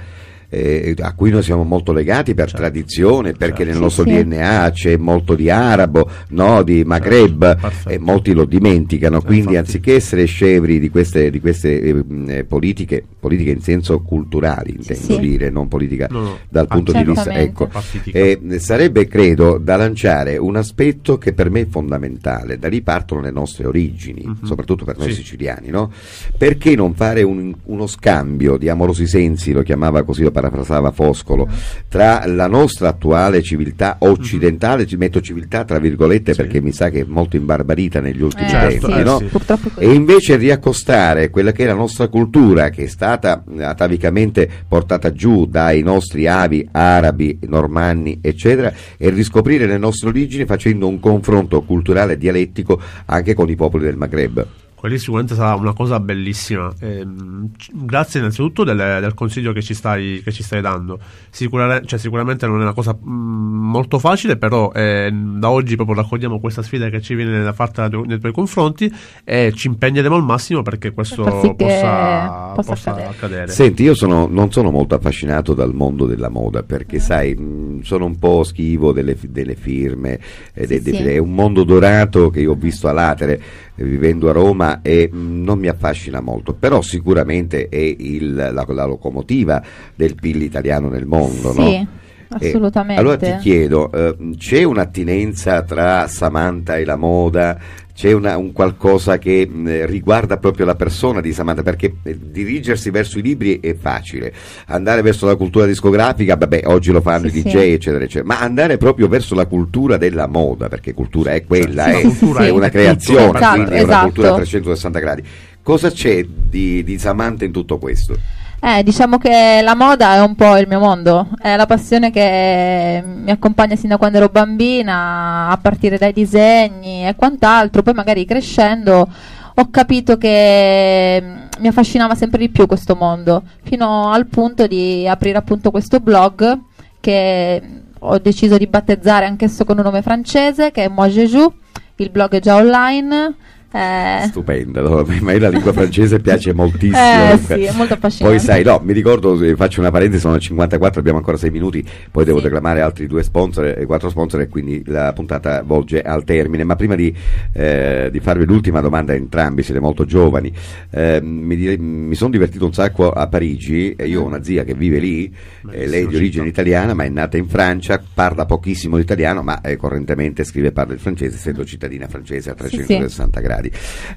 eh, a cui noi siamo molto legati per Certo. tradizione, perché Certo. nel nostro sì. DNA c'è molto di arabo, no, di Maghreb, perfetto. e molti lo dimenticano, Sì, quindi infatti. anziché essere scevri di queste, di queste eh, eh, politiche, politiche in senso culturali, intendo sì. dire, non politica No, no. dal punto di vista, ecco, eh, sarebbe credo da lanciare un aspetto che per me è fondamentale, da lì partono le nostre origini, Mhm. soprattutto per noi Sì. siciliani, no? Perché non fare un- uno scambio di amorosi sensi, lo chiamava così, lo parafrasava Foscolo, tra la nostra attuale civiltà occidentale, ci metto civiltà tra virgolette Sì. perché mi sa che è molto imbarbarita negli ultimi Eh, Certo, tempi, eh, no? sì. E invece riaccostare quella che è la nostra cultura, che è stata eh, atavicamente portata giù dai nostri avi arabi, normanni, eccetera, e riscoprire le nostre origini facendo un confronto culturale e dialettico anche con i popoli del Maghreb. Quelli sicuramente sarà una cosa bellissima. Ehm, c- grazie innanzitutto del, del consiglio che ci stai, che ci stai dando. Sicura- cioè, sicuramente non è una cosa mm, molto facile, però eh, da oggi proprio raccogliamo questa sfida che ci viene fatta nei, nei tuoi confronti e ci impegneremo al massimo perché questo possa, possa possa accadere. accadere. Senti, io sono- non sono molto affascinato dal mondo della moda perché, sai, mh, sono un po' schivo delle, delle firme, eh, de- Sì, de- sì. è un mondo dorato che io ho visto a Latere eh, vivendo a Roma e non mi affascina molto, però sicuramente è il- la, la locomotiva del PIL italiano nel mondo, Sì, no? Eh, assolutamente. allora ti chiedo, eh, c'è un'attinenza tra Samantha e la moda? C'è un qualcosa che mh, riguarda proprio la persona di Samantha? Perché eh, dirigersi verso i libri è facile, andare verso la cultura discografica, vabbè, oggi lo fanno Sì, i DJ, sì. eccetera, eccetera, ma andare proprio verso la cultura della moda, perché cultura è quella, Sì, è, cultura è una creazione, esatto, quindi è una esatto. cultura a 360 gradi. Cosa c'è di, di Samantha in tutto questo? Eh, diciamo che la moda è un po' il mio mondo, è la passione che mi accompagna sin da quando ero bambina, a partire dai disegni e quant'altro, poi magari crescendo ho capito che mm, mi affascinava sempre di più questo mondo, fino al punto di aprire appunto questo blog che ho deciso di battezzare anch'esso con un nome francese che è Moi Jeju, il blog è già online. Eh, Stupenda, no? (laughs) a me la lingua francese piace moltissimo. Eh, sì, è molto affascinante. Poi sai, no, mi ricordo, eh, faccio una parentesi, sono le 54, abbiamo ancora 6 minuti, poi devo Sì. declamare altri due sponsor e quattro sponsor e quindi la puntata volge al termine. Ma prima di, eh, di farvi l'ultima domanda a entrambi, siete molto giovani, eh, mi, mi sono divertito un sacco a Parigi, e io ho una zia che vive lì, eh, lei è di origine città. italiana ma è nata in Francia, parla pochissimo l'italiano ma eh, correntemente scrive e parla il francese, essendo cittadina francese a 360 gradi.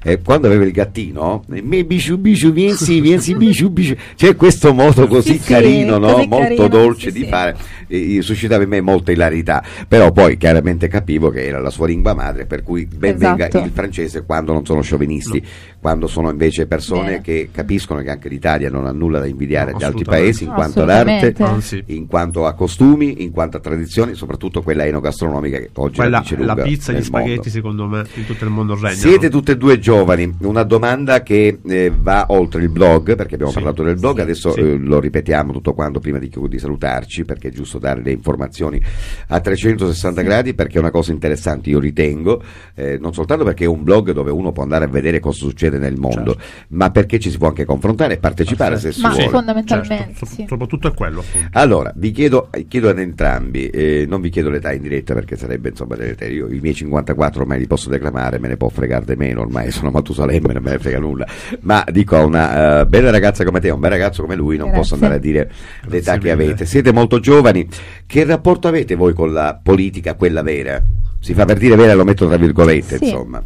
Eh, quando aveva il gattino, eh, me bisciu bisciu, viensi, viensi bisciu bisciu, c'è questo modo così Sì, sì, carino, no? così molto carino, dolce sì, di sì. fare, eh, suscitava in me molta ilarità, però poi chiaramente capivo che era la sua lingua madre, per cui ben venga Esatto. il francese quando non sono sciovinisti, quando sono invece persone Bene. che capiscono che anche l'Italia non ha nulla da invidiare No, agli altri paesi in No, quanto ad arte, assolutamente. Anzi, in quanto a costumi, in quanto a tradizioni, soprattutto quella enogastronomica che oggi quella, la la pizza e gli nel mondo. spaghetti secondo me in tutto il mondo regnano. Siete tutte e due giovani, una domanda che eh, va oltre il blog, perché abbiamo Sì. parlato del blog, Sì. adesso Sì. eh, lo ripetiamo tutto quanto prima di, di salutarci, perché è giusto dare le informazioni a 360 gradi, perché è una cosa interessante, io ritengo, eh, non soltanto perché è un blog dove uno può andare a vedere cosa succede nel mondo, Certo. ma perché ci si può anche confrontare e partecipare se si Ma vuole. fondamentalmente, Certo, soprattutto è quello appunto. Allora, vi chiedo, chiedo ad entrambi, eh, non vi chiedo l'età in diretta perché sarebbe insomma deleterio, i miei 54 ormai li posso declamare, me ne può fregare di meno, ormai sono Matusalemme, non me ne frega nulla, ma dico a una eh, bella ragazza come te, a un bel ragazzo come lui, non Grazie. posso andare a dire l'età Grazie che mille. avete, siete molto giovani, che rapporto avete voi con la politica, quella vera? Si fa per dire vera, lo metto tra virgolette, Sì. insomma.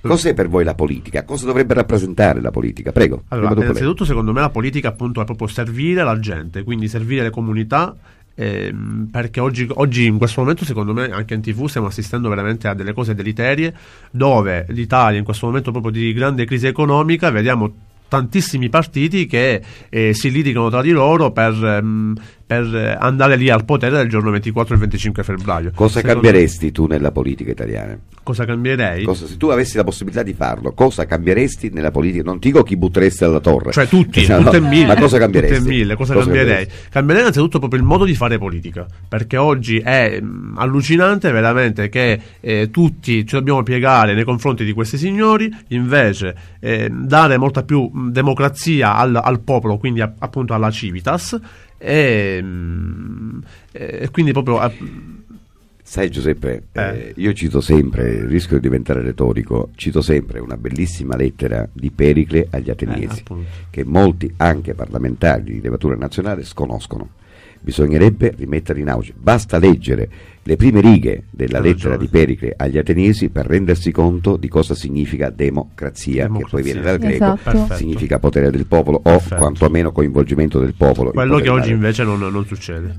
Cos'è per voi la politica? Cosa dovrebbe rappresentare la politica? Prego. Allora, dopo lei. innanzitutto secondo me la politica appunto è proprio servire la gente, quindi servire le comunità, ehm, perché oggi, oggi in questo momento secondo me anche in tv stiamo assistendo veramente a delle cose deleterie, dove l'Italia in questo momento proprio di grande crisi economica vediamo tantissimi partiti che eh, si litigano tra di loro per, ehm, per eh, andare lì al potere del giorno 24 e 25 febbraio. Cosa Secondo- cambieresti tu nella politica italiana? Cosa cambierei? Cosa- se tu avessi la possibilità di farlo, cosa cambieresti nella politica? Non ti dico chi butteresti alla torre. Cioè tutti, (laughs) No, tutte e mille. Ma cosa cambieresti? Tutte mille, cosa, Cosa cambierei? Cambierei innanzitutto proprio il modo di fare politica, perché oggi è mh, allucinante veramente che eh, tutti ci dobbiamo piegare nei confronti di questi signori, invece eh, dare molta più mh, democrazia al, al popolo, quindi a- appunto alla civitas, e, mh, e quindi proprio... eh, Sai Giuseppe, eh, Eh. io cito sempre, rischio di diventare retorico, cito sempre una bellissima lettera di Pericle agli Ateniesi, Eh, che molti anche parlamentari di levatura nazionale sconoscono. Bisognerebbe rimettere in auge. Basta leggere le prime righe della Hai lettera di Pericle agli Ateniesi per rendersi conto di cosa significa democrazia, che poi viene dal Democrazia. greco, Esatto. Significa potere del popolo o Perfetto. quantomeno coinvolgimento del popolo. in quello che oggi invece non, non succede.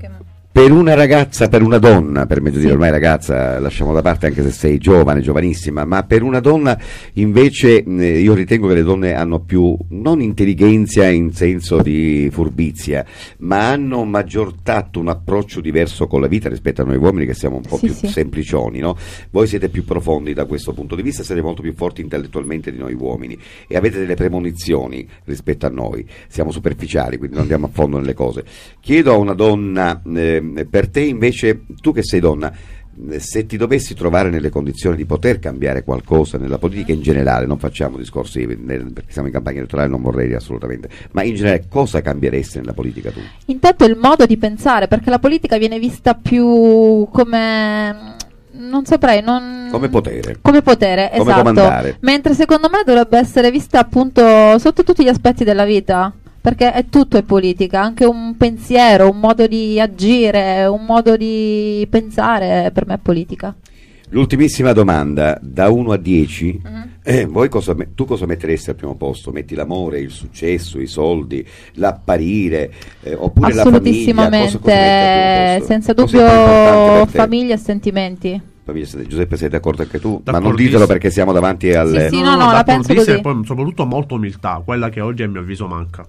Per una ragazza, per una donna, per meglio dire ormai ragazza, lasciamo da parte anche se sei giovane, giovanissima, ma per una donna invece eh, io ritengo che le donne hanno più, non intelligenza in senso di furbizia, ma hanno maggior tatto, un approccio diverso con la vita rispetto a noi uomini che siamo un po' Sì, più sì. semplicioni, no? Voi siete più profondi da questo punto di vista, siete molto più forti intellettualmente di noi uomini e avete delle premonizioni rispetto a noi, siamo superficiali, quindi non andiamo a fondo nelle cose. Chiedo a una donna, ehm, per te invece, tu che sei donna, eh, se ti dovessi trovare nelle condizioni di poter cambiare qualcosa nella politica in generale, non facciamo discorsi perché siamo in campagna elettorale, non vorrei assolutamente, ma in generale cosa cambieresti nella politica tu? Intanto il modo di pensare, perché la politica viene vista più come non saprei, non Come potere. come potere, Come esatto. comandare. Mentre secondo me dovrebbe essere vista appunto sotto tutti gli aspetti della vita. Perché è tutto è politica, anche un pensiero, un modo di agire, un modo di pensare per me è politica. L'ultimissima domanda, da 1 a 10, Mhm. eh, voi cosa tu cosa metteresti al primo posto? Metti l'amore, il successo, i soldi, l'apparire, eh, oppure la famiglia? Assolutissimamente, senza dubbio famiglia e sentimenti. Giuseppe, sei d'accordo anche tu? Ma non ditelo perché siamo davanti al... Sì, sì. no, no, la penso così. E poi soprattutto molta umiltà, quella che oggi a mio avviso manca.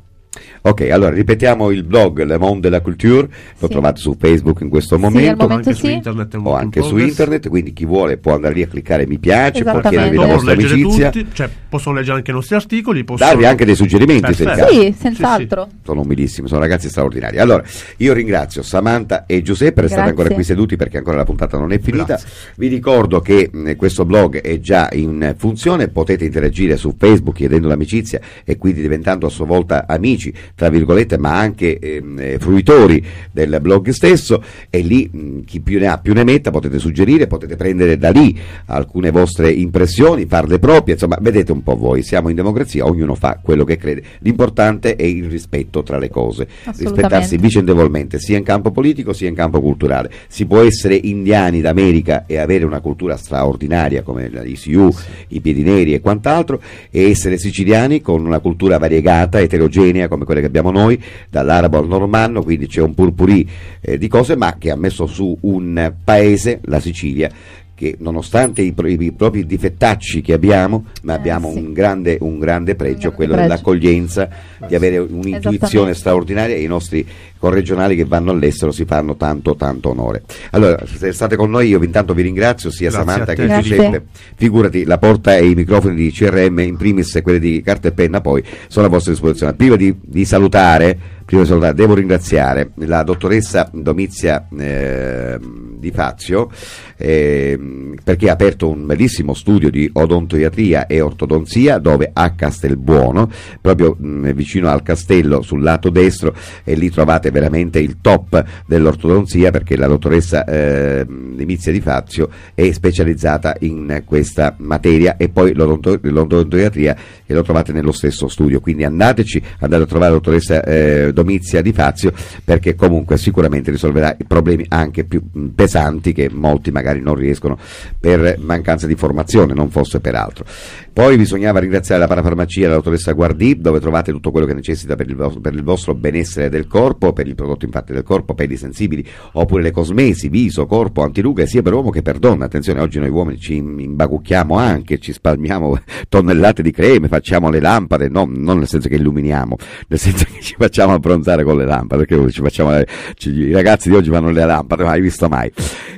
Ok, allora ripetiamo il blog Le Monde de la Culture, lo Sì. trovate su Facebook in questo Sì, momento. al momento anche su sì. internet è un o anche su internet, quindi chi vuole può andare lì a cliccare mi piace, può chiedervi la vostra leggere amicizia, tutti, cioè, possono leggere anche i nostri articoli, possono... darvi anche dei suggerimenti se il Perfetto. caso. Sì, senz'altro. sono umilissimi, sono ragazzi straordinari. Allora, io ringrazio Samantha e Giuseppe per essere ancora qui seduti perché ancora la puntata non è finita. Grazie. Vi ricordo che mh, questo blog è già in funzione, potete interagire su Facebook chiedendo l'amicizia e quindi diventando a sua volta amici, tra virgolette, ma anche ehm, eh, fruitori del blog stesso e lì mh, chi più ne ha più ne metta, potete suggerire, potete prendere da lì alcune vostre impressioni, farle proprie, insomma, vedete un po' voi, siamo in democrazia, ognuno fa quello che crede. L'importante è il rispetto tra le cose, rispettarsi vicendevolmente sia in campo politico sia in campo culturale. Si può essere indiani d'America e avere una cultura straordinaria come la ICU, i piedi neri e quant'altro e essere siciliani con una cultura variegata, eterogenea come quella che abbiamo noi, dall'arabo al normanno, quindi c'è un purpurì eh, di cose, ma che ha messo su un paese, la Sicilia, che nonostante i, pro- i propri difettacci che abbiamo, ma Eh, abbiamo sì. un, grande, un grande pregio, quello pregio. dell'accoglienza, di avere un'intuizione straordinaria e i nostri corregionali che vanno all'estero si fanno tanto tanto onore. Allora, se state con noi io intanto vi ringrazio sia Grazie Samantha che Grazie. Giuseppe. Figurati, la porta e i microfoni di CRM in primis e quelli di carta e penna poi sono a vostra disposizione. Prima di, di salutare, prima di salutare, devo ringraziare la dottoressa Domizia ehm, Di Fazio ehm, perché ha aperto un bellissimo studio di odontoiatria e ortodonzia dove a Castelbuono, proprio mh, vicino al castello sul lato destro e lì trovate veramente il top dell'ortodonzia perché la dottoressa ehm, Domizia Di Fazio è specializzata in questa materia e poi l'odonto- l'odontoiatria e lo trovate nello stesso studio. Quindi andateci andate a trovare la dottoressa eh, Domizia Di Fazio perché comunque sicuramente risolverà i problemi anche più pesanti che molti magari non riescono per mancanza di formazione non fosse per altro. Poi bisognava ringraziare la parafarmacia e la Guardì dove trovate tutto quello che necessita per il, vostro, per il vostro benessere del corpo per il prodotto infatti del corpo pelli sensibili oppure le cosmesi viso corpo antirughe sia per uomo che per donna. Attenzione oggi noi uomini ci imbacucchiamo anche ci spalmiamo (laughs) tonnellate di creme facciamo le lampade no, non nel senso che illuminiamo nel senso che ci facciamo abbronzare con le lampade perché ci facciamo ci- i ragazzi di oggi vanno le lampade mai visto mai.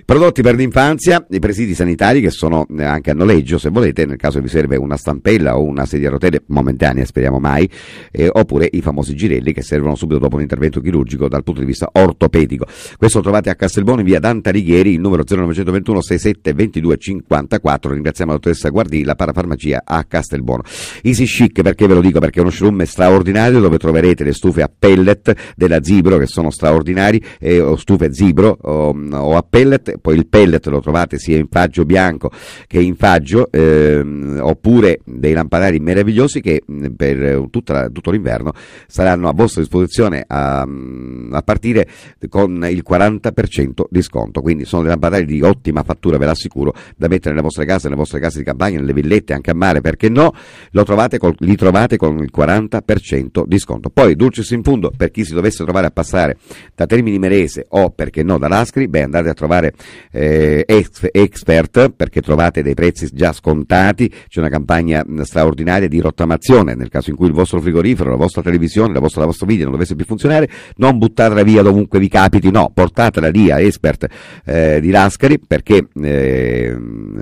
Prodotti per l'infanzia i presidi sanitari che sono eh, anche a noleggio se volete nel caso vi serve una stampella o una sedia a rotelle momentanea speriamo mai eh, oppure i famosi girelli che servono subito dopo un intervento chirurgico dal punto di vista ortopedico. Questo lo trovate a Castelbuono in via Danta Righieri il numero 0921 67 22 54 ringraziamo la dottoressa Guardì la parafarmacia a Castelbuono Easy Chic perché ve lo dico? Perché è uno showroom straordinario dove troverete le stufe a pellet della Zibro che sono straordinari eh, o stufe Zibro o, o a pellet poi il pellet lo trovate sia in faggio bianco che in faggio, ehm, oppure dei lampadari meravigliosi che mh, per eh, la- tutto l'inverno saranno a vostra disposizione a, mh, a partire con il 40% di sconto. Quindi sono dei lampadari di ottima fattura, ve l'assicuro, da mettere nelle vostre case, nelle vostre case di campagna, nelle villette, anche a mare, perché no? Trovate col- li trovate con il 40% di sconto. Poi, dulcis in fundo, per chi si dovesse trovare a passare da Termini Merese o perché no da Lascri, beh andate a trovare eh, Ex- Expert perché trovate dei prezzi già scontati, c'è una campagna straordinaria di rottamazione nel caso in cui il vostro frigorifero, la vostra televisione, la vostra lavastoviglie non dovesse più funzionare, non buttatela via dovunque vi capiti, no, portatela lì a Expert eh, di Lascari perché eh,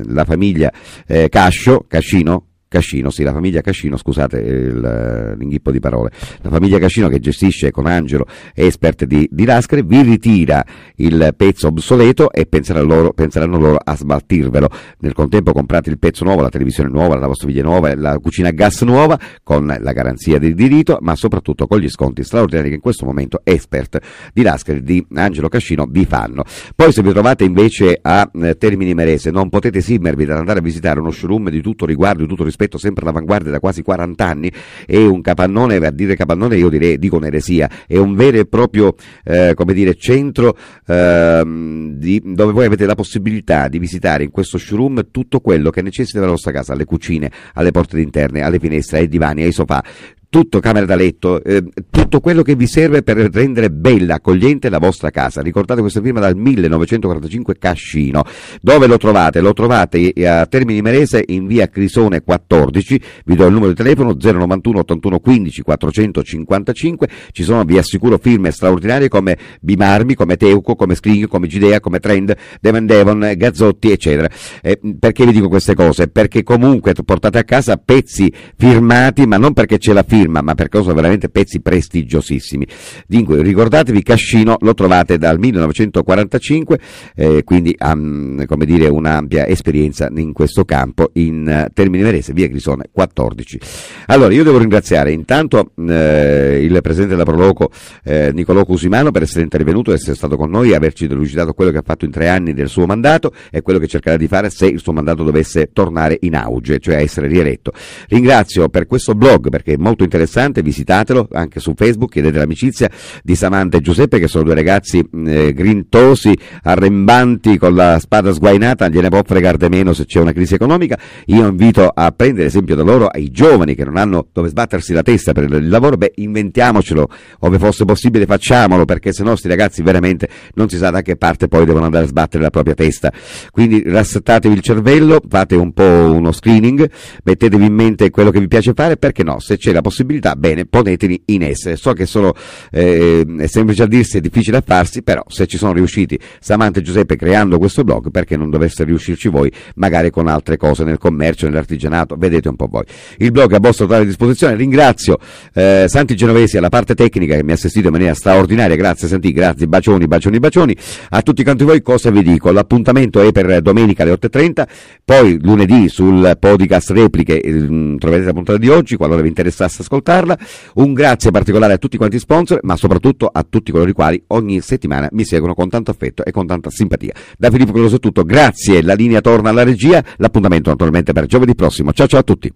la famiglia eh, Cascio, Cascino, Cascino, sì, la famiglia Cascino, scusate il- l'inghippo di parole, la famiglia Cascino che gestisce con Angelo Expert di, di Lascari vi ritira il pezzo obsoleto e penseranno loro, penseranno loro a smaltirvelo. Nel contempo comprate il pezzo nuovo, la televisione nuova, la lavastoviglie nuova, la cucina a gas nuova con la garanzia di diritto, ma soprattutto con gli sconti straordinari che in questo momento Expert di Lascari di Angelo Cascino vi fanno. Poi se vi trovate invece a eh, Termini Merese non potete esimervi dall'andare a visitare uno showroom di tutto riguardo, di tutto rispetto, sempre all'avanguardia da quasi 40 anni, è un capannone, a dire capannone io direi, dico un'eresia, è un vero e proprio, eh, come dire, centro ehm, di- dove voi avete la possibilità di visitare in questo showroom tutto quello che necessita della vostra casa, alle cucine, alle porte interne, alle finestre, ai divani, ai sofà, tutto camera da letto, eh, tutto quello che vi serve per rendere bella, accogliente la vostra casa. Ricordate questa firma dal 1945 Cascino. Dove lo trovate? Lo trovate eh, a Termini Merese in via Crisone 14, vi do il numero di telefono 091 81 15 455, ci sono, vi assicuro, firme straordinarie come Bimarmi, come Teuco, come Skling, come Gidea, come Trend, Devon Devon, Gazzotti, eccetera. Eh, perché vi dico queste cose? Perché comunque portate a casa pezzi firmati, ma non perché c'è la firma, ma perché sono veramente pezzi prestigiosissimi. Dunque, ricordatevi, Cascino lo trovate dal 1945, eh, quindi mm, come dire, un'ampia esperienza in questo campo in eh, Termini Merese, via Grisone 14. Allora, io devo ringraziare intanto eh, il presidente della Proloco, eh, Nicolò Cusimano, per essere intervenuto, essere stato con noi, averci delucidato quello che ha fatto in tre anni del suo mandato e quello che cercherà di fare se il suo mandato dovesse tornare in auge, cioè essere rieletto. Ringrazio per questo blog perché è molto interessante, visitatelo anche su Facebook, chiedete l'amicizia di Samantha e Giuseppe che sono due ragazzi eh, grintosi, arrembanti con la spada sguainata, gliene può fregare di meno se c'è una crisi economica. Io invito a prendere esempio da loro ai giovani che non hanno dove sbattersi la testa per il lavoro, beh inventiamocelo, ove fosse possibile facciamolo perché se no sti ragazzi veramente non si sa da che parte poi devono andare a sbattere la propria testa. Quindi rassettatevi il cervello, fate un po' uno screening, mettetevi in mente quello che vi piace fare, perché no, se c'è la possibilità, bene, poneteli in essere. So che solo eh, è semplice a dirsi, è difficile a farsi, però se ci sono riusciti Samantha e Giuseppe creando questo blog, perché non dovreste riuscirci voi, magari con altre cose nel commercio, nell'artigianato, vedete un po' voi. Il blog è a vostra totale disposizione, ringrazio eh, Santi Genovesi alla parte tecnica che mi ha assistito in maniera straordinaria, grazie Santi, grazie, bacioni, bacioni, bacioni, a tutti quanti voi cosa vi dico? L'appuntamento è per domenica alle 8.30, poi lunedì sul podcast repliche eh, troverete la puntata di oggi, qualora vi interessasse ascoltarla, un grazie particolare a tutti quanti sponsor, ma soprattutto a tutti coloro i quali ogni settimana mi seguono con tanto affetto e con tanta simpatia. Da Filippo Coloso è tutto, grazie, la linea torna alla regia, l'appuntamento naturalmente per giovedì prossimo, ciao ciao a tutti.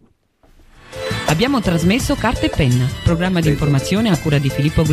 Abbiamo trasmesso Carta e Penna, programma di informazione a cura di Filippo Glorioso.